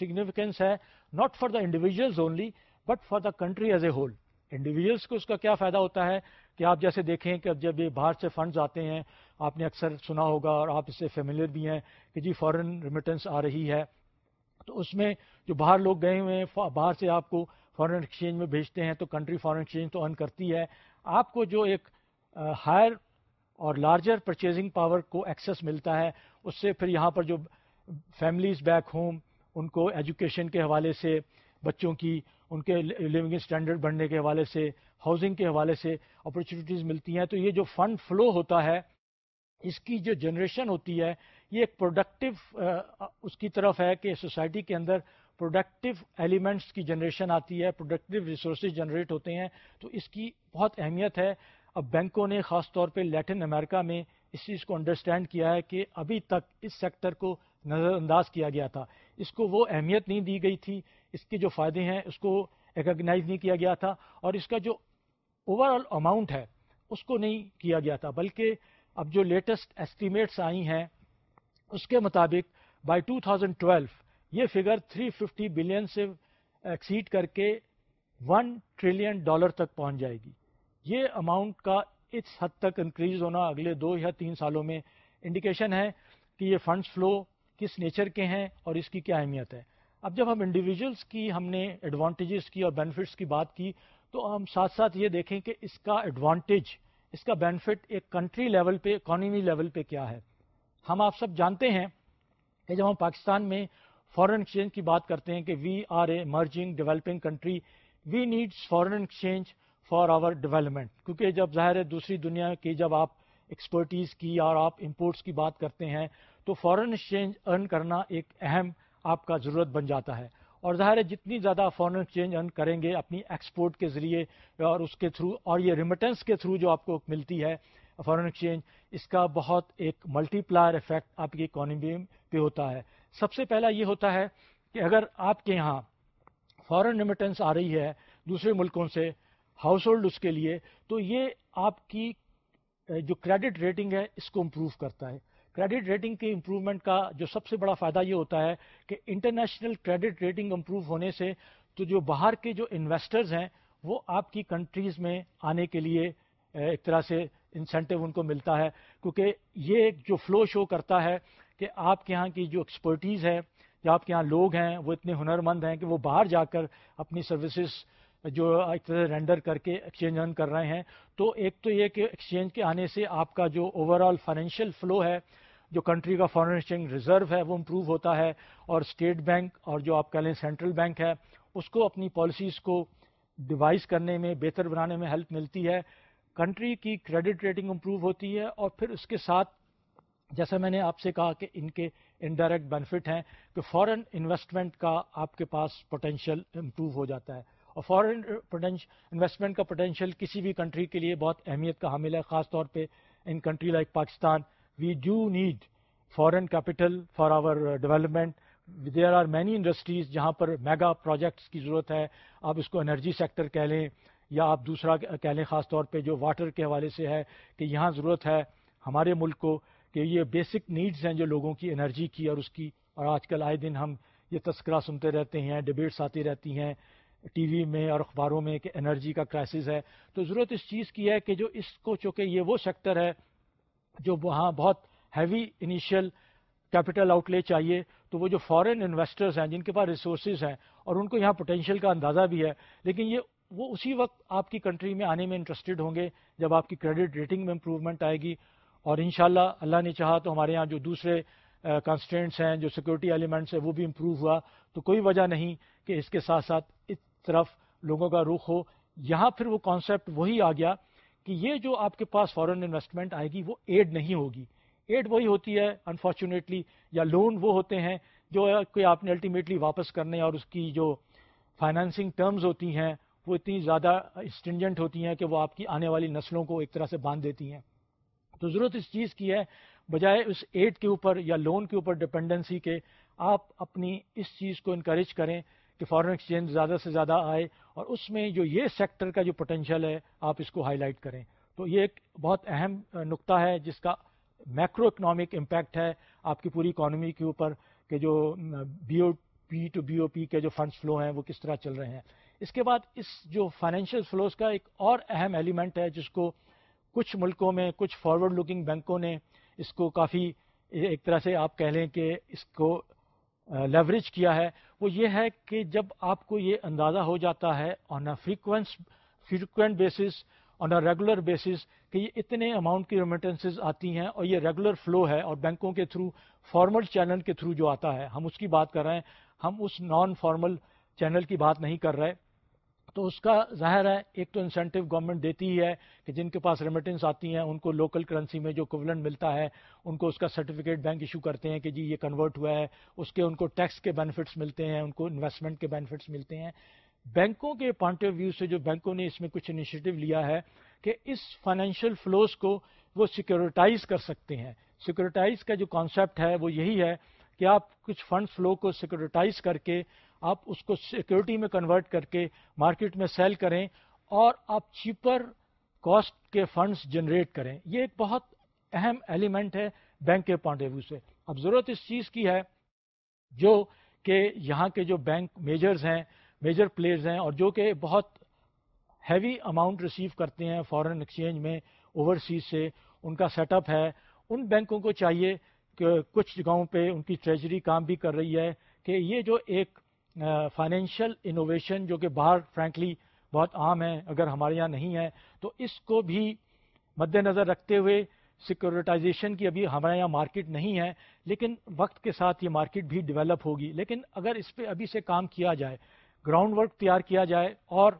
سگنیفیکینس ہے not for the individuals only but for the country as a whole individuals کو اس کا کیا فائدہ ہوتا ہے؟ کہ آپ جیسے دیکھیں کہ جب یہ باہر سے فنڈز آتے ہیں، آپ نے اکثر سنا ہوگا اور آپ اس سے فیملیئر بھی ہیں کہ جی فورن ریمیٹنس آ رہی ہے۔ تو اس میں جو باہر لوگ گئے ہوئے ہیں باہر سے آپ کو فارن ایکسچینج میں بھیجتے ہیں تو کنٹری فارن ایکسچینج تو ارن کرتی ہے۔ آپ کو جو ایک ہائر اور لارجر پرچیزنگ پاور کو ایکسس ملتا ہے، اس سے پھر یہاں پر جو فیملیز بیک ہوم ان کو ایجوکیشن کے حوالے سے، بچوں کی، ان کے لیونگ اسٹینڈرڈ بڑھنے کے حوالے سے ہاؤسنگ کے حوالے سے اپرچونیٹیز ملتی ہیں۔ تو یہ جو فنڈ فلو ہوتا ہے، اس کی جو جنریشن ہوتی ہے یہ ایک پروڈکٹیو اس کی طرف ہے کہ سوسائٹی کے اندر پروڈکٹیو ایلیمنٹس کی جنریشن آتی ہے پروڈکٹیو ریسورسز جنریٹ ہوتے ہیں، تو اس کی بہت اہمیت ہے۔ اب بینکوں نے خاص طور پہ لیٹن امریکہ میں اس چیز کو انڈرسٹینڈ کیا ہے کہ ابھی تک اس سیکٹر کو نظر انداز کیا گیا تھا۔ اس کو وہ اہمیت نہیں دی گئی تھی، اس کے جو فائدے ہیں، اس کو ریکگنائز نہیں کیا گیا تھا اور اس کا جو اوور آل اماؤنٹ ہے، اس کو نہیں کیا گیا تھا، بلکہ اب جو لیٹسٹ ایسٹیمیٹس آئی ہیں اس کے مطابق بائی 2012 یہ فگر 350 بلین سے ایکسیڈ کر کے ون ٹریلین ڈالر تک پہنچ جائے گی۔ یہ اماؤنٹ کا اس حد تک انکریز ہونا اگلے دو یا تین سالوں میں انڈیکیشن ہے کہ یہ فنڈس فلو کس نیچر کے ہیں اور اس کی کیا اہمیت ہے۔ اب جب ہم انڈیویجولس کی ہم نے ایڈوانٹیجز کی اور بینیفٹس کی بات کی تو ہم ساتھ ساتھ یہ دیکھیں کہ اس کا ایڈوانٹیج اس کا بینیفٹ ایک کنٹری لیول پہ اکانومی لیول پہ کیا ہے۔ ہم آپ سب جانتے ہیں کہ جب ہم پاکستان میں فورن ایکسچینج کی بات کرتے ہیں کہ we are a emerging developing country we needs foreign exchange for our development کیونکہ جب ظاہر ہے دوسری دنیا کی جب آپ ایکسپرٹیز کی اور آپ امپورٹس کی بات کرتے ہیں تو فورن ایکسچینج ارن کرنا ایک اہم آپ کا ضرورت بن جاتا ہے۔ اور ظاہر ہے جتنی زیادہ فورن ایکسچینج ارن کریں گے اپنی ایکسپورٹ کے ذریعے اور اس کے تھرو اور یہ ریمیٹنس کے تھرو جو آپ کو ملتی ہے فورن ایکسچینج اس کا بہت ایک ملٹی پلائر افیکٹ آپ کی اکانومی پہ ہوتا ہے۔ سب سے پہلا یہ ہوتا ہے کہ اگر آپ کے یہاں فورن ریمیٹنس آ رہی ہے دوسرے ملکوں سے ہاؤس ہولڈ اس کے لیے، تو یہ آپ کی جو کریڈٹ ریٹنگ ہے، اس کو امپروو کرتا ہے۔ کریڈٹ ریٹنگ کی امپروومنٹ کا جو سب سے بڑا فائدہ یہ ہوتا ہے کہ انٹرنیشنل کریڈٹ ریٹنگ امپروو ہونے سے تو جو باہر کے جو انویسٹرز ہیں، وہ آپ کی کنٹریز میں آنے کے لیے ایک طرح سے انسینٹیو ان کو ملتا ہے، کیونکہ یہ جو فلو شو کرتا ہے کہ آپ کے یہاں کی جو ایکسپرٹیز ہے یا آپ کے یہاں لوگ ہیں، وہ اتنے ہنرمند ہیں کہ وہ باہر جا کر اپنی سروسز جو ایک طرح رینڈر کر کے ایکسچینج ارن کر رہے ہیں۔ تو ایک تو یہ کہ ایکسچینج کے آنے سے آپ کا جو اوور آل فائنینشیل فلو ہے، جو کنٹری کا فارن ایکسچینج ریزرو ہے، وہ امپروو ہوتا ہے اور اسٹیٹ بینک اور جو آپ کہہ لیں سینٹرل بینک ہے، اس کو اپنی پالیسیز کو ڈیوائز کرنے میں، بہتر بنانے میں ہیلپ ملتی ہے۔ کنٹری کی کریڈٹ ریٹنگ امپروو ہوتی ہے اور پھر اس کے ساتھ جیسا میں نے آپ سے کہا کہ ان کے انڈائریکٹ بینیفٹ ہیں کہ فارن انویسٹمنٹ کا آپ کے پاس پوٹینشیل امپروو ہو جاتا ہے اور فارن انویسٹمنٹ کا پوٹینشیل کسی بھی کنٹری کے لیے بہت اہمیت کا حامل ہے، خاص طور پہ in country like Pakistan we do need foreign capital for our development there are many industries جہاں پر میگا پروجیکٹس کی ضرورت ہے۔ آپ اس کو انرجی سیکٹر کہہ لیں یا آپ دوسرا کہہ لیں خاص طور پہ جو واٹر کے حوالے سے ہے کہ یہاں ضرورت ہے ہمارے ملک کو کہ یہ بیسک نیڈز ہیں جو لوگوں کی انرجی کی اور اس کی، اور آج کل آئے دن ہم یہ تذکرہ سنتے رہتے ہیں، ڈبیٹس آتی رہتی ہیں ٹی وی میں اور اخباروں میں کہ انرجی کا کرائسس ہے۔ تو ضرورت اس چیز کی ہے کہ جو اس کو چونکہ یہ وہ سیکٹر ہے جو وہاں بہت ہیوی انیشیل کیپٹل آؤٹ لے چاہیے، تو وہ جو فارن انویسٹرز ہیں، جن کے پاس ریسورسز ہیں اور ان کو یہاں پوٹینشیل کا اندازہ بھی ہے، لیکن یہ وہ اسی وقت آپ کی کنٹری میں آنے میں انٹرسٹڈ ہوں گے جب آپ کی کریڈٹ ریٹنگ میں امپروومنٹ آئے گی اور انشاءاللہ اللہ نے چاہا تو ہمارے یہاں جو دوسرے کانسٹینٹس ہیں، جو سیکورٹی ایلیمنٹس ہیں، وہ بھی امپروو ہوا۔ تو کوئی وجہ نہیں کہ اس کے ساتھ ساتھ اس طرف لوگوں کا رخ ہو۔ یہاں پھر وہ کانسیپٹ وہی آ گیا کہ یہ جو آپ کے پاس فورن انویسٹمنٹ آئے گی، وہ ایڈ نہیں ہوگی۔ ایڈ وہی ہوتی ہے انفارچونیٹلی یا لون وہ ہوتے ہیں جو کہ آپ نے الٹیمیٹلی واپس کرنے اور اس کی جو فائنانسنگ ٹرمز ہوتی ہیں وہ اتنی زیادہ اسٹنجنٹ ہوتی ہیں کہ وہ آپ کی آنے والی نسلوں کو ایک طرح سے باندھ دیتی ہیں۔ تو ضرورت اس چیز کی ہے، بجائے اس ایڈ کے اوپر یا لون کے اوپر ڈپینڈنسی کے، آپ اپنی اس چیز کو انکریج کریں کہ فارن ایکسچینج زیادہ سے زیادہ آئے اور اس میں جو یہ سیکٹر کا جو پوٹینشیل ہے، آپ اس کو ہائی لائٹ کریں۔ تو یہ ایک بہت اہم نقطہ ہے جس کا میکرو اکنامک امپیکٹ ہے آپ کی پوری اکانومی کے اوپر، کہ جو B O P to B O P کے جو فنڈس فلو ہیں، وہ کس طرح چل رہے ہیں۔ اس کے بعد اس جو فائنینشیل فلوز کا ایک اور اہم ایلیمنٹ ہے، جس کو کچھ ملکوں میں، کچھ فارورڈ لوکنگ بینکوں نے اس کو کافی ایک طرح سے آپ کہہ لیں کہ اس کو لیوریج کیا ہے، وہ یہ ہے کہ جب آپ کو یہ اندازہ ہو جاتا ہے on a frequence frequent basis on a regular basis کہ یہ اتنے اماؤنٹ کی ریمیٹنسز آتی ہیں اور یہ ریگولر فلو ہے اور بینکوں کے تھرو فارمل چینل کے تھرو جو آتا ہے، ہم اس کی بات کر رہے ہیں، ہم اس نان فارمل چینل کی بات نہیں کر رہے۔ تو اس کا ظاہر ہے، ایک تو انسینٹو گورنمنٹ دیتی ہی ہے کہ جن کے پاس ریمیٹنس آتی ہیں، ان کو لوکل کرنسی میں جو کوولنٹ ملتا ہے، ان کو اس کا سرٹیفکیٹ بینک ایشو کرتے ہیں کہ جی یہ کنورٹ ہوا ہے، اس کے ان کو ٹیکس کے بینیفٹس ملتے ہیں، ان کو انویسٹمنٹ کے بینیفٹس ملتے ہیں۔ بینکوں کے پوائنٹ آف ویو سے جو بینکوں نے اس میں کچھ انیشیٹو لیا ہے کہ اس فائنینشیل فلوز کو وہ سیکورٹائز کر سکتے ہیں۔ سیکورٹائز کا جو کانسیپٹ ہے وہ یہی ہے کہ آپ کچھ فنڈ فلو کو سیکورٹائز کر کے آپ اس کو سیکورٹی میں کنورٹ کر کے مارکیٹ میں سیل کریں اور آپ چیپر کاسٹ کے فنڈز جنریٹ کریں۔ یہ ایک بہت اہم ایلیمنٹ ہے بینک کے پوائنٹ آف ویو سے۔ اب ضرورت اس چیز کی ہے جو کہ یہاں کے جو بینک میجرز ہیں میجر پلیئرز ہیں اور جو کہ بہت ہیوی اماؤنٹ ریسیو کرتے ہیں فارن ایکسچینج میں اوورسیز سے، ان کا سیٹ اپ ہے۔ ان بینکوں کو چاہیے کہ کچھ جگہوں پہ ان کی ٹریجری کام بھی کر رہی ہے کہ یہ جو ایک فائنینشیل انوویشن جو کہ باہر فرینکلی بہت عام ہے اگر ہمارے یہاں نہیں ہے، تو اس کو بھی مد نظر رکھتے ہوئے سیکورٹائزیشن کی ابھی ہمارے یہاں مارکیٹ نہیں ہے، لیکن وقت کے ساتھ یہ مارکیٹ بھی ڈیولپ ہوگی۔ لیکن اگر اس پہ ابھی سے کام کیا جائے گراؤنڈ ورک تیار کیا جائے، اور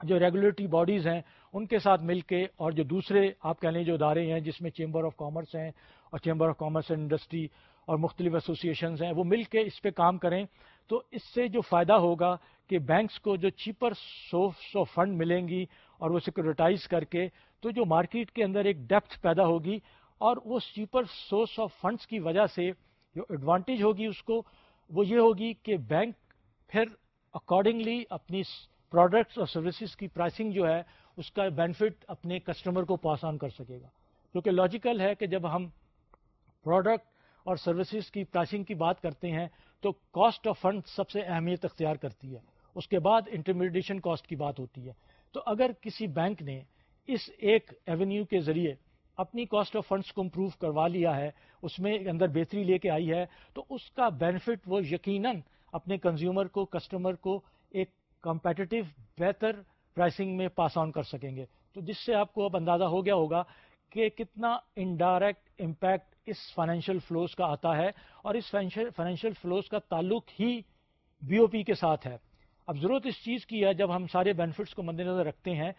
جو ریگولیٹری باڈیز ہیں، ان کے ساتھ مل کے، اور جو دوسرے آپ کہہ لیں جو ادارے ہیں، جس میں چیمبر آف کامرس ہیں، اور chamber of commerce and industry اور مختلف ایسوسیشنز ہیں، وہ مل کے اس پہ کام کریں۔ تو اس سے جو فائدہ ہوگا کہ بینکس کو جو چیپر سورس آف فنڈ ملیں گی اور وہ سیکورٹائز کر کے تو جو مارکیٹ کے اندر ایک ڈیپتھ پیدا ہوگی اور وہ چیپر سورس آف فنڈس کی وجہ سے جو ایڈوانٹیج ہوگی اس کو، وہ یہ ہوگی کہ بینک پھر اکارڈنگلی اپنی پروڈکٹس اور سروسز کی پرائسنگ جو ہے، اس کا بینیفٹ اپنے کسٹمر کو پاس آن کر سکے گا۔ کیونکہ لاجیکل ہے کہ جب ہم پروڈکٹ اور سروسز کی پرائسنگ کی بات کرتے ہیں تو کاسٹ آف فنڈ سب سے اہمیت اختیار کرتی ہے۔ اس کے بعد انٹرمیڈیشن کاسٹ کی بات ہوتی ہے۔ تو اگر کسی بینک نے اس ایک ایونیو کے ذریعے اپنی کاسٹ آف فنڈس کو امپروو کروا لیا ہے، اس میں اندر بہتری لے کے آئی ہے، تو اس کا بینیفٹ وہ یقیناً اپنے کنزیومر کو کسٹمر کو ایک کمپیٹیو بہتر پرائسنگ میں پاس آن کر سکیں گے۔ تو جس سے آپ کو اب اندازہ ہو گیا ہوگا کہ کتنا انڈائریکٹ امپیکٹ اس فائنینشیل فلوز کا آتا ہے اور اس فائنینشیل فلوز کا تعلق ہی بی او پی کے ساتھ ہے۔ اب ضرورت اس چیز کی ہے، جب ہم سارے بینیفٹس کو مد نظر رکھتے ہیں،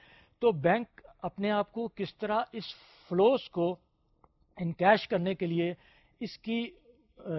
تو بینک اپنے آپ کو کس طرح اس فلوز کو انکیش کرنے کے لیے، اس کی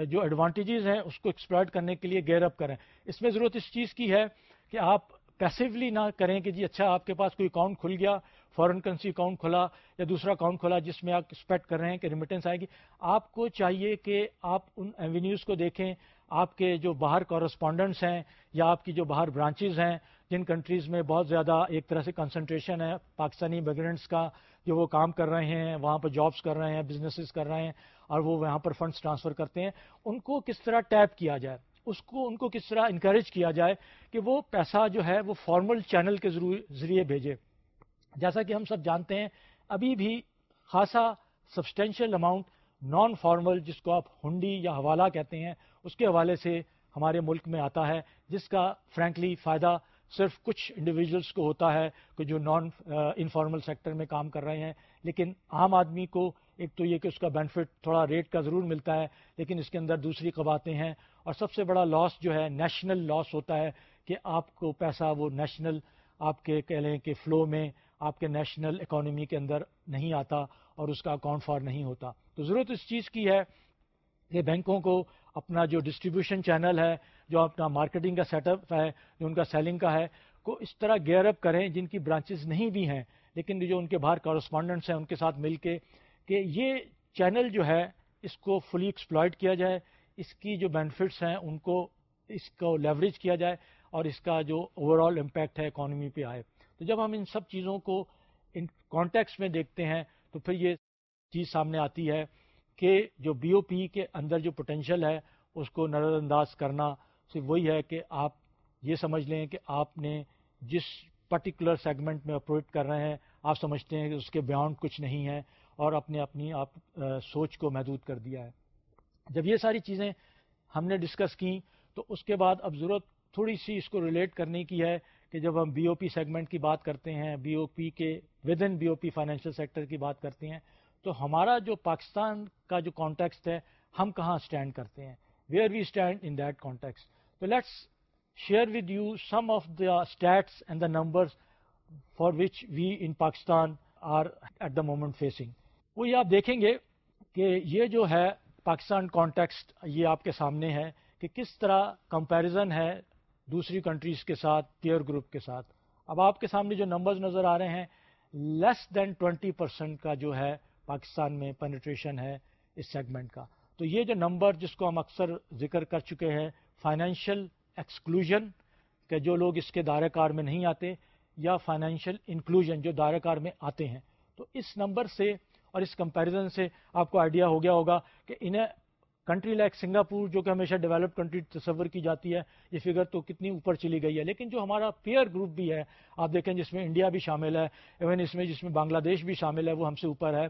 جو ایڈوانٹیجز ہیں، اس کو ایکسپلائٹ کرنے کے لیے گیئر اپ کریں۔ اس میں ضرورت اس چیز کی ہے کہ آپ پیسیولی نہ کریں کہ جی اچھا آپ کے پاس کوئی اکاؤنٹ کھل گیا فورن کرنسی اکاؤنٹ کھلا یا دوسرا اکاؤنٹ کھلا جس میں آپ ایکسپیکٹ کر رہے ہیں کہ ریمیٹنس آئے گی، آپ کو چاہیے کہ آپ ان ایونیوز کو دیکھیں، آپ کے جو باہر کورسپونڈنٹس ہیں یا آپ کی جو باہر برانچز ہیں، جن کنٹریز میں بہت زیادہ ایک طرح سے کنسنٹریشن ہے، پاکستانی امیگرینٹس کا جو وہ کام کر رہے ہیں، وہاں پر جابس کر رہے ہیں بزنسز کر رہے ہیں اور وہ وہاں پر فنڈس ٹرانسفر کرتے ہیں، ان کو کس طرح ٹیپ کیا جائے؟ اس کو، ان کو کس طرح انکریج کیا جائے کہ وہ پیسہ جو ہے وہ فارمل چینل کے ذریعے بھیجے۔ جیسا کہ ہم سب جانتے ہیں، ابھی بھی خاصا سبسٹینشیل اماؤنٹ نان فارمل جس کو آپ ہنڈی یا حوالہ کہتے ہیں، اس کے حوالے سے ہمارے ملک میں آتا ہے، جس کا فرینکلی فائدہ صرف کچھ انڈیویجولس کو ہوتا ہے کہ جو نان انفارمل سیکٹر میں کام کر رہے ہیں۔ لیکن عام آدمی کو ایک تو یہ کہ اس کا بینیفٹ تھوڑا ریٹ کا ضرور ملتا ہے، لیکن اس کے اندر دوسری قباتیں ہیں۔ اور سب سے بڑا لاس جو ہے نیشنل لاس ہوتا ہے کہ آپ کو پیسہ وہ نیشنل آپ کے کہہ لیں کہ فلو میں آپ کے نیشنل اکانومی کے اندر نہیں آتا اور اس کا اکاؤنٹ فار نہیں ہوتا۔ تو ضرورت اس چیز کی ہے کہ بینکوں کو اپنا جو ڈسٹریبیوشن چینل ہے، جو اپنا مارکیٹنگ کا سیٹ اپ ہے، جو ان کا سیلنگ کا ہے، کو اس طرح گیئر اپ کریں جن کی برانچز نہیں بھی ہیں، لیکن جو ان کے باہر کارسپونڈنٹس ہیں، ان کے ساتھ مل کے کہ یہ چینل جو ہے، اس کو فلی ایکسپلائٹ کیا جائے، اس کی جو بینیفٹس ہیں، ان کو اس کو لیوریج کیا جائے اور اس کا جو اوور آل امپیکٹ ہے اکانومی پہ آئے۔ تو جب ہم ان سب چیزوں کو ان کانٹیکس میں دیکھتے ہیں تو پھر یہ چیز سامنے آتی ہے کہ جو بی او پی کے اندر جو پوٹینشیل ہے، اس کو نظر انداز کرنا صرف وہی ہے کہ آپ یہ سمجھ لیں کہ آپ نے جس پرٹیکولر سیگمنٹ میں اپروچ کر رہے ہیں، آپ سمجھتے ہیں کہ اس کے بیانڈ کچھ نہیں ہے اور اپنے اپنی آپ سوچ کو محدود کر دیا ہے۔ جب یہ ساری چیزیں ہم نے ڈسکس کی تو اس کے بعد اب ضرورت تھوڑی سی اس کو ریلیٹ کرنے کی ہے کہ جب ہم بی او پی سیگمنٹ کی بات کرتے ہیں بی او پی کے within B O P financial sector کی بات کرتے ہیں، تو ہمارا جو پاکستان کا جو کانٹیکسٹ ہے، ہم کہاں اسٹینڈ کرتے ہیں؟ Where we stand in that context تو let's share with you some of the stats and the numbers for which we in Pakistan are at the moment facing وہ یہ آپ دیکھیں گے کہ یہ جو ہے پاکستان کانٹیکسٹ یہ آپ کے سامنے ہے کہ کس طرح کمپیریزن ہے دوسری کنٹریز کے ساتھ پیئر گروپ کے ساتھ۔ اب آپ کے سامنے جو نمبرز نظر آ رہے ہیں لیس دین ٹوینٹی پرسینٹ کا جو ہے پاکستان میں پینیٹریشن ہے اس سیگمنٹ کا۔ تو یہ جو نمبر جس کو ہم اکثر ذکر کر چکے ہیں فائنینشیل ایکسکلوژن کہ جو لوگ اس کے دائرہ کار میں نہیں آتے، یا فائنینشیل انکلوژن جو دائرہ کار میں آتے ہیں۔ تو اس نمبر سے اور اس کمپیریزن سے آپ کو آئیڈیا ہو گیا ہوگا کہ انہیں کنٹری لائک سنگاپور جو کہ ہمیشہ ڈیولپ کنٹری تصور کی جاتی ہے، یہ فگر تو کتنی اوپر چلی گئی ہے۔ لیکن جو ہمارا پیئر گروپ بھی ہے، آپ دیکھیں جس میں انڈیا بھی شامل ہے ایون اس میں جس میں بنگلہ دیش بھی شامل ہے، وہ ہم سے اوپر ہے۔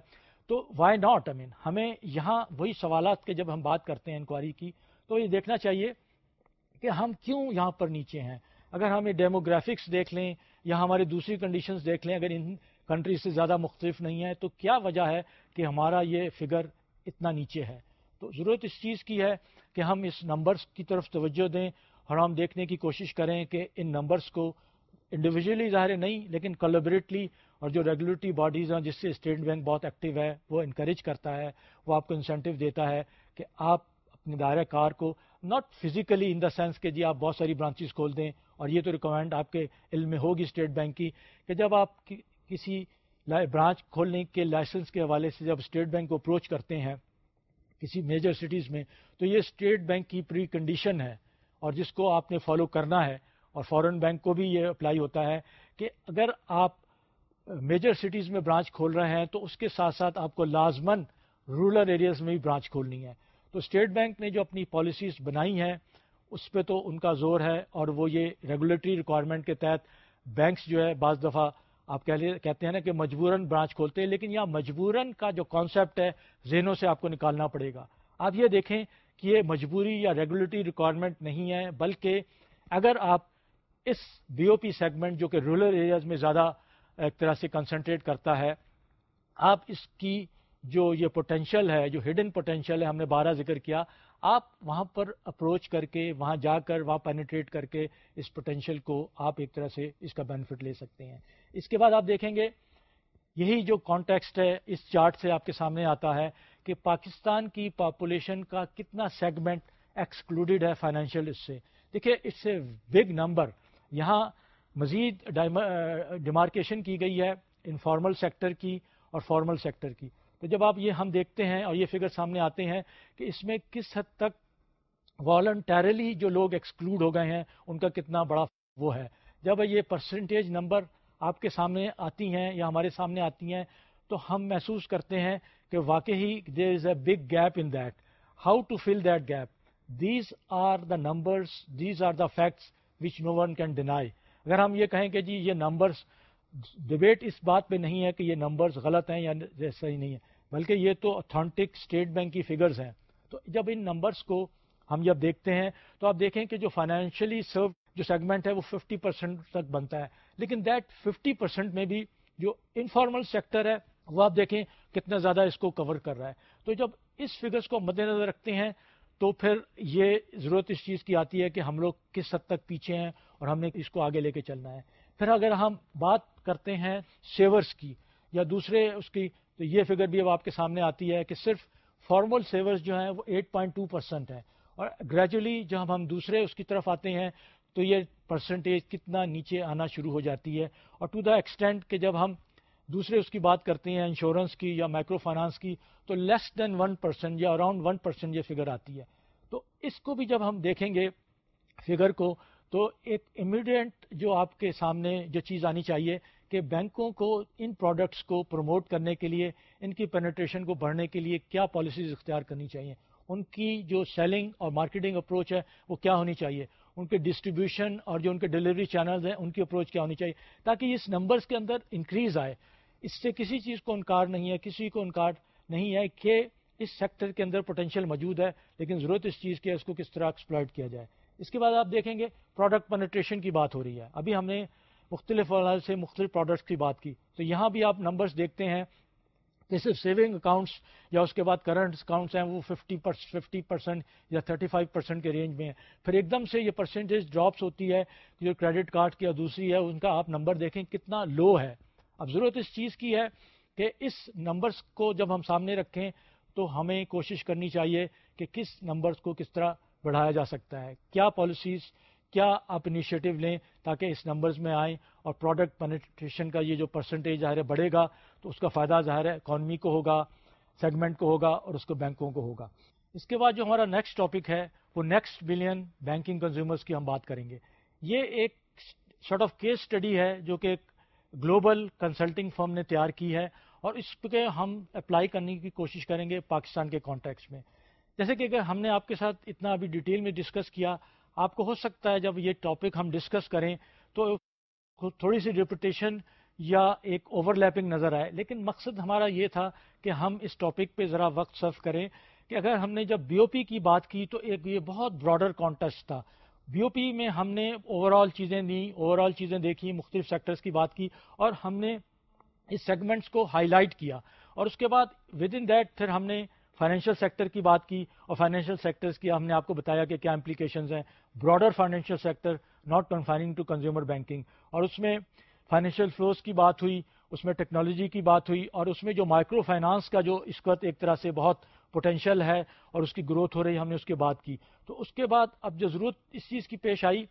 تو وائی ناٹ آئی مین ہمیں یہاں وہی سوالات کے جب ہم بات کرتے ہیں انکوائری کی، تو یہ دیکھنا چاہیے کہ ہم کیوں یہاں پر نیچے ہیں۔ اگر ہم یہ ڈیموگرافکس دیکھ لیں یا ہماری دوسری کنڈیشنز دیکھ لیں، اگر ان کنٹریز سے زیادہ مختلف نہیں ہے تو کیا وجہ ہے کہ ہمارا یہ فگر اتنا نیچے ہے؟ تو ضرورت اس چیز کی ہے کہ ہم اس نمبرز کی طرف توجہ دیں اور ہم دیکھنے کی کوشش کریں کہ ان نمبرز کو انڈیویجلی ظاہر نہیں، لیکن کولبریٹلی اور جو ریگولیٹری باڈیز ہیں، جس سے اسٹیٹ بینک بہت ایکٹیو ہے، وہ انکریج کرتا ہے، وہ آپ کو انسینٹیو دیتا ہے کہ آپ اپنے دائرہ کار کو not physically in the sense کہ جی آپ بہت ساری برانچز کھول دیں اور یہ تو ریکوائرمنٹ آپ کے علم میں ہوگی اسٹیٹ بینک کی کہ جب آپ کسی برانچ کھولنے کے لائسنس کے حوالے سے جب اسٹیٹ بینک کو اپروچ کرتے ہیں کسی میجر سٹیز میں، تو یہ اسٹیٹ بینک کی پری کنڈیشن ہے اور جس کو آپ نے فالو کرنا ہے اور فورن بینک کو بھی یہ اپلائی ہوتا ہے کہ اگر آپ میجر سٹیز میں برانچ کھول رہے ہیں تو اس کے ساتھ ساتھ آپ کو لازمن رورل ایریاز میں بھی برانچ کھولنی ہے۔ تو اسٹیٹ بینک نے جو اپنی پالیسیز بنائی ہیں، اس پہ تو ان کا زور ہے اور وہ یہ ریگولیٹری ریکوائرمنٹ کے تحت بینکس جو ہے بعض دفعہ آپ کہتے ہیں نا کہ مجبوراً برانچ کھولتے ہیں، لیکن یہاں مجبوراً کا جو کانسیپٹ ہے، ذہنوں سے آپ کو نکالنا پڑے گا۔ آپ یہ دیکھیں کہ یہ مجبوری یا ریگولیٹری ریکوائرمنٹ نہیں ہے، بلکہ اگر آپ اس بی او پی سیگمنٹ جو کہ رورل ایریاز میں زیادہ ایک طرح سے کنسنٹریٹ کرتا ہے، آپ اس کی جو یہ پوٹینشیل ہے، جو ہڈن پوٹینشیل ہے، ہم نے بارہ ذکر کیا آپ وہاں پر اپروچ کر کے، وہاں جا کر، وہاں پینیٹریٹ کر کے اس پوٹینشیل کو آپ ایک طرح سے اس کا بینیفٹ لے سکتے ہیں۔ اس کے بعد آپ دیکھیں گے، یہی جو کانٹیکسٹ ہے، اس چارٹ سے آپ کے سامنے آتا ہے کہ پاکستان کی پاپولیشن کا کتنا سیگمنٹ ایکسکلوڈیڈ ہے فائنینشیل اس سے۔ دیکھیے اٹس اے بگ نمبر یہاں مزید ڈیمارکیشن کی گئی ہے انفارمل سیکٹر کی اور فارمل سیکٹر کی۔ تو جب آپ یہ ہم دیکھتے ہیں اور یہ فگر سامنے آتے ہیں کہ اس میں کس حد تک والنٹیرلی جو لوگ ایکسکلوڈ ہو گئے ہیں، ان کا کتنا بڑا وہ ہے۔ جب یہ پرسنٹیج نمبر آپ کے سامنے آتی ہیں یا ہمارے سامنے آتی ہیں، تو ہم محسوس کرتے ہیں کہ واقعی there is a big gap in that how to fill that gap these are the numbers these are the facts which no one can deny اگر ہم یہ کہیں کہ جی یہ نمبرس ڈبیٹ اس بات پہ نہیں ہے کہ یہ نمبرز غلط ہیں یا صحیح نہیں ہے بلکہ یہ تو اتھینٹک اسٹیٹ بینک کی فگرز ہیں۔ تو جب ان نمبرس کو ہم جب دیکھتے ہیں، تو آپ دیکھیں کہ جو فائنینشلی سرو جو سیگمنٹ ہے، وہ ففٹی پرسینٹ تک بنتا ہے۔ لیکن دیٹ ففٹی پرسینٹ میں بھی جو انفارمل سیکٹر ہے، وہ آپ دیکھیں کتنا زیادہ اس کو کور کر رہا ہے۔ تو جب اس فگرس کو مد نظر رکھتے ہیں، تو پھر یہ ضرورت اس چیز کی آتی ہے کہ ہم لوگ کس حد تک پیچھے ہیں اور ہم نے اس کو آگے لے کے چلنا ہے۔ پھر اگر ہم بات کرتے ہیں سیورز کی یا دوسرے اس کی تو یہ فگر بھی اب آپ کے سامنے آتی ہے کہ صرف فارمل سیورز جو ہیں وہ 8.2 پرسینٹ ہے اور گریجولی جب ہم دوسرے اس کی طرف آتے ہیں تو یہ پرسنٹیج کتنا نیچے آنا شروع ہو جاتی ہے۔ اور ٹو دا ایکسٹینٹ کہ جب ہم دوسرے اس کی بات کرتے ہیں انشورنس کی یا مائکرو فائنانس کی تو لیس دین ون پرسینٹ یا اراؤنڈ ون پرسینٹ یہ فگر آتی ہے۔ تو اس کو بھی جب ہم دیکھیں گے فگر کو تو ایک امیڈیٹ جو آپ کے سامنے جو چیز آنی چاہیے کہ بینکوں کو ان پروڈکٹس کو پروموٹ کرنے کے لیے، ان کی پینیٹریشن کو بڑھنے کے لیے کیا پالیسیز اختیار کرنی چاہیے؟ ان کی جو سیلنگ اور مارکیٹنگ اپروچ ہے، وہ کیا ہونی چاہیے؟ ان کے ڈسٹریبیوشن اور جو ان کے ڈلیوری چینلز ہیں، ان کی اپروچ کیا ہونی چاہیے؟ تاکہ اس نمبرز کے اندر انکریز آئے۔ اس سے کسی چیز کو انکار نہیں ہے، کسی کو انکار نہیں ہے کہ اس سیکٹر کے اندر پوٹینشیل موجود ہے، لیکن ضرورت اس چیز کی ہے، اس کو کس طرح ایکسپلائٹ کیا جائے۔ اس کے بعد آپ دیکھیں گے پروڈکٹ پنیٹریشن کی بات ہو رہی ہے۔ ابھی ہم نے مختلف سے مختلف پروڈکٹس کی بات کی۔ تو یہاں بھی آپ نمبرز دیکھتے ہیں۔ کہ صرف سیونگ اکاؤنٹس یا اس کے بعد کرنٹ اکاؤنٹس ہیں، وہ ففٹی ففٹی پرسینٹ یا تھرٹی فائیو پرسینٹ کے رینج میں ہیں۔ پھر ایک دم سے یہ پرسنٹیج ڈراپس ہوتی ہے، جو کریڈٹ کارڈ کی یا دوسری ہے، ان کا آپ نمبر دیکھیں کتنا لو ہے۔ اب ضرورت اس چیز کی ہے کہ اس نمبرز کو جب ہم سامنے رکھیں تو ہمیں کوشش کرنی چاہیے کہ کس نمبرز کو کس طرح بڑھایا جا سکتا ہے۔ کیا پالیسیز کیا آپ انیشیٹو لیں تاکہ اس نمبرز میں آئیں اور پروڈکٹ پنیٹریشن کا یہ جو پرسنٹیج ظاہر ہے بڑھے گا، تو اس کا فائدہ ظاہر ہے اکانومی کو ہوگا سیگمنٹ کو ہوگا اور اس کو بینکوں کو ہوگا۔ اس کے بعد جو ہمارا نیکسٹ ٹاپک ہے، وہ نیکسٹ بلین بینکنگ کنزیومرز کی ہم بات کریں گے۔ یہ ایک شارٹ آف کیس اسٹڈی ہے جو کہ ایک گلوبل کنسلٹنگ فرم نے تیار کی ہے اور اس پہ ہم اپلائی کرنے کی کوشش کریں گے پاکستان کے کانٹیکس میں۔ جیسے کہ اگر ہم نے آپ کے ساتھ اتنا ابھی ڈیٹیل میں ڈسکس کیا آپ کو ہو سکتا ہے جب یہ ٹاپک ہم ڈسکس کریں تو تھوڑی سی ریپوٹیشن یا ایک اوور لیپنگ نظر آئے۔ لیکن مقصد ہمارا یہ تھا کہ ہم اس ٹاپک پہ ذرا وقت صرف کریں کہ اگر ہم نے جب بی او پی کی بات کی تو ایک یہ بہت براڈر کانٹیسٹ تھا۔ بی او پی میں ہم نے اوور آل چیزیں دیں اوور آل چیزیں دیکھی، مختلف سیکٹرز کی بات کی اور ہم نے اس سیگمنٹس کو ہائی لائٹ کیا۔ اور اس کے بعد ود ان دیٹ پھر ہم نے فائنینشیل سیکٹر کی بات کی اور فائنینشیل سیکٹرز کی ہم نے آپ کو بتایا کہ کیا امپلیکیشنز ہیں. Broader financial sector not confining to consumer banking اور اس میں فائنینشیل فلوز کی بات ہوئی، اس میں ٹیکنالوجی کی بات ہوئی اور اس میں جو مائکرو فائنانس کا جو اس وقت ایک طرح سے بہت پوٹینشیل ہے اور اس کی گروتھ ہو رہی ہم نے اس کے بات کی. تو اس کے بعد اب جو ضرورت اس چیز کی پیش آئی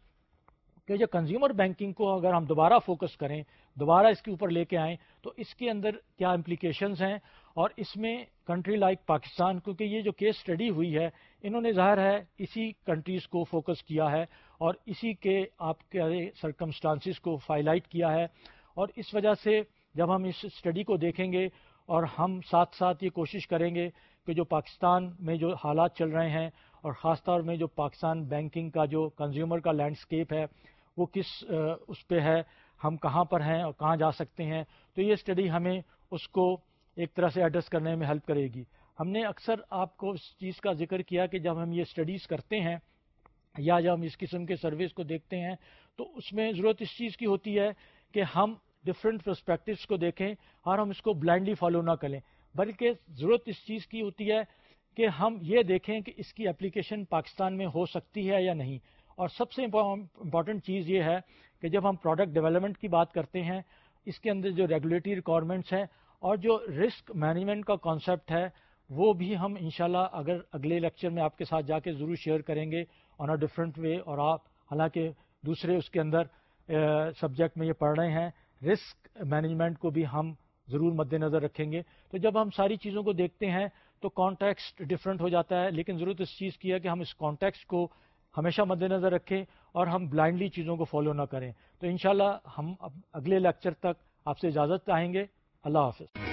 کہ جو کنزیومر بینکنگ کو اگر ہم دوبارہ فوکس کریں، دوبارہ اس کے اوپر لے کے آئیں، تو اس کے اندر کیا امپلیکیشنز ہیں؟ اور اس میں کنٹری لائک پاکستان کیونکہ یہ جو کیس اسٹڈی ہوئی ہے، انہوں نے ظاہر ہے اسی کنٹریز کو فوکس کیا ہے اور اسی کے آپ کے سرکمسٹانسز کو فائلائٹ کیا ہے اور اس وجہ سے جب ہم اس اسٹڈی کو دیکھیں گے اور ہم ساتھ ساتھ یہ کوشش کریں گے کہ جو پاکستان میں جو حالات چل رہے ہیں اور خاص طور میں جو پاکستان بینکنگ کا جو کنزیومر کا لینڈسکیپ ہے، وہ کس اس پہ ہے، ہم کہاں پر ہیں اور کہاں جا سکتے ہیں، تو یہ اسٹڈی ہمیں اس کو ایک طرح سے ایڈریس کرنے میں ہیلپ کرے گی۔ ہم نے اکثر آپ کو اس چیز کا ذکر کیا کہ جب ہم یہ اسٹڈیز کرتے ہیں یا جب ہم اس قسم کے سروس کو دیکھتے ہیں تو اس میں ضرورت اس چیز کی ہوتی ہے کہ ہم ڈفرینٹ پرسپیکٹوس کو دیکھیں اور ہم اس کو بلائنڈلی فالو نہ کریں۔ بلکہ ضرورت اس چیز کی ہوتی ہے کہ ہم یہ دیکھیں کہ اس کی اپلیکیشن پاکستان میں ہو سکتی ہے یا نہیں۔ اور سب سے امپورٹنٹ چیز یہ ہے کہ جب ہم پروڈکٹ ڈیولپمنٹ کی بات کرتے ہیں، اس کے اندر جو ریگولیٹری ریکوائرمنٹس ہیں اور جو رسک مینجمنٹ کا کانسیپٹ ہے، وہ بھی ہم انشاءاللہ اگر اگلے لیکچر میں آپ کے ساتھ جا کے ضرور شیئر کریں گے آن اے ڈفرینٹ وے اور آپ حالانکہ دوسرے اس کے اندر سبجیکٹ میں یہ پڑھ رہے ہیں، رسک مینجمنٹ کو بھی ہم ضرور مد نظر رکھیں گے۔ تو جب ہم ساری چیزوں کو دیکھتے ہیں تو کانٹیکسٹ ڈفرینٹ ہو جاتا ہے، لیکن ضرورت اس چیز کی ہے کہ ہم اس کانٹیکسٹ کو ہمیشہ مد نظر رکھیں اور ہم بلائنڈلی چیزوں کو فالو نہ کریں۔ تو انشاءاللہ ہم اگلے لیکچر تک آپ سے اجازت چاہیں گے۔ اللہ حافظ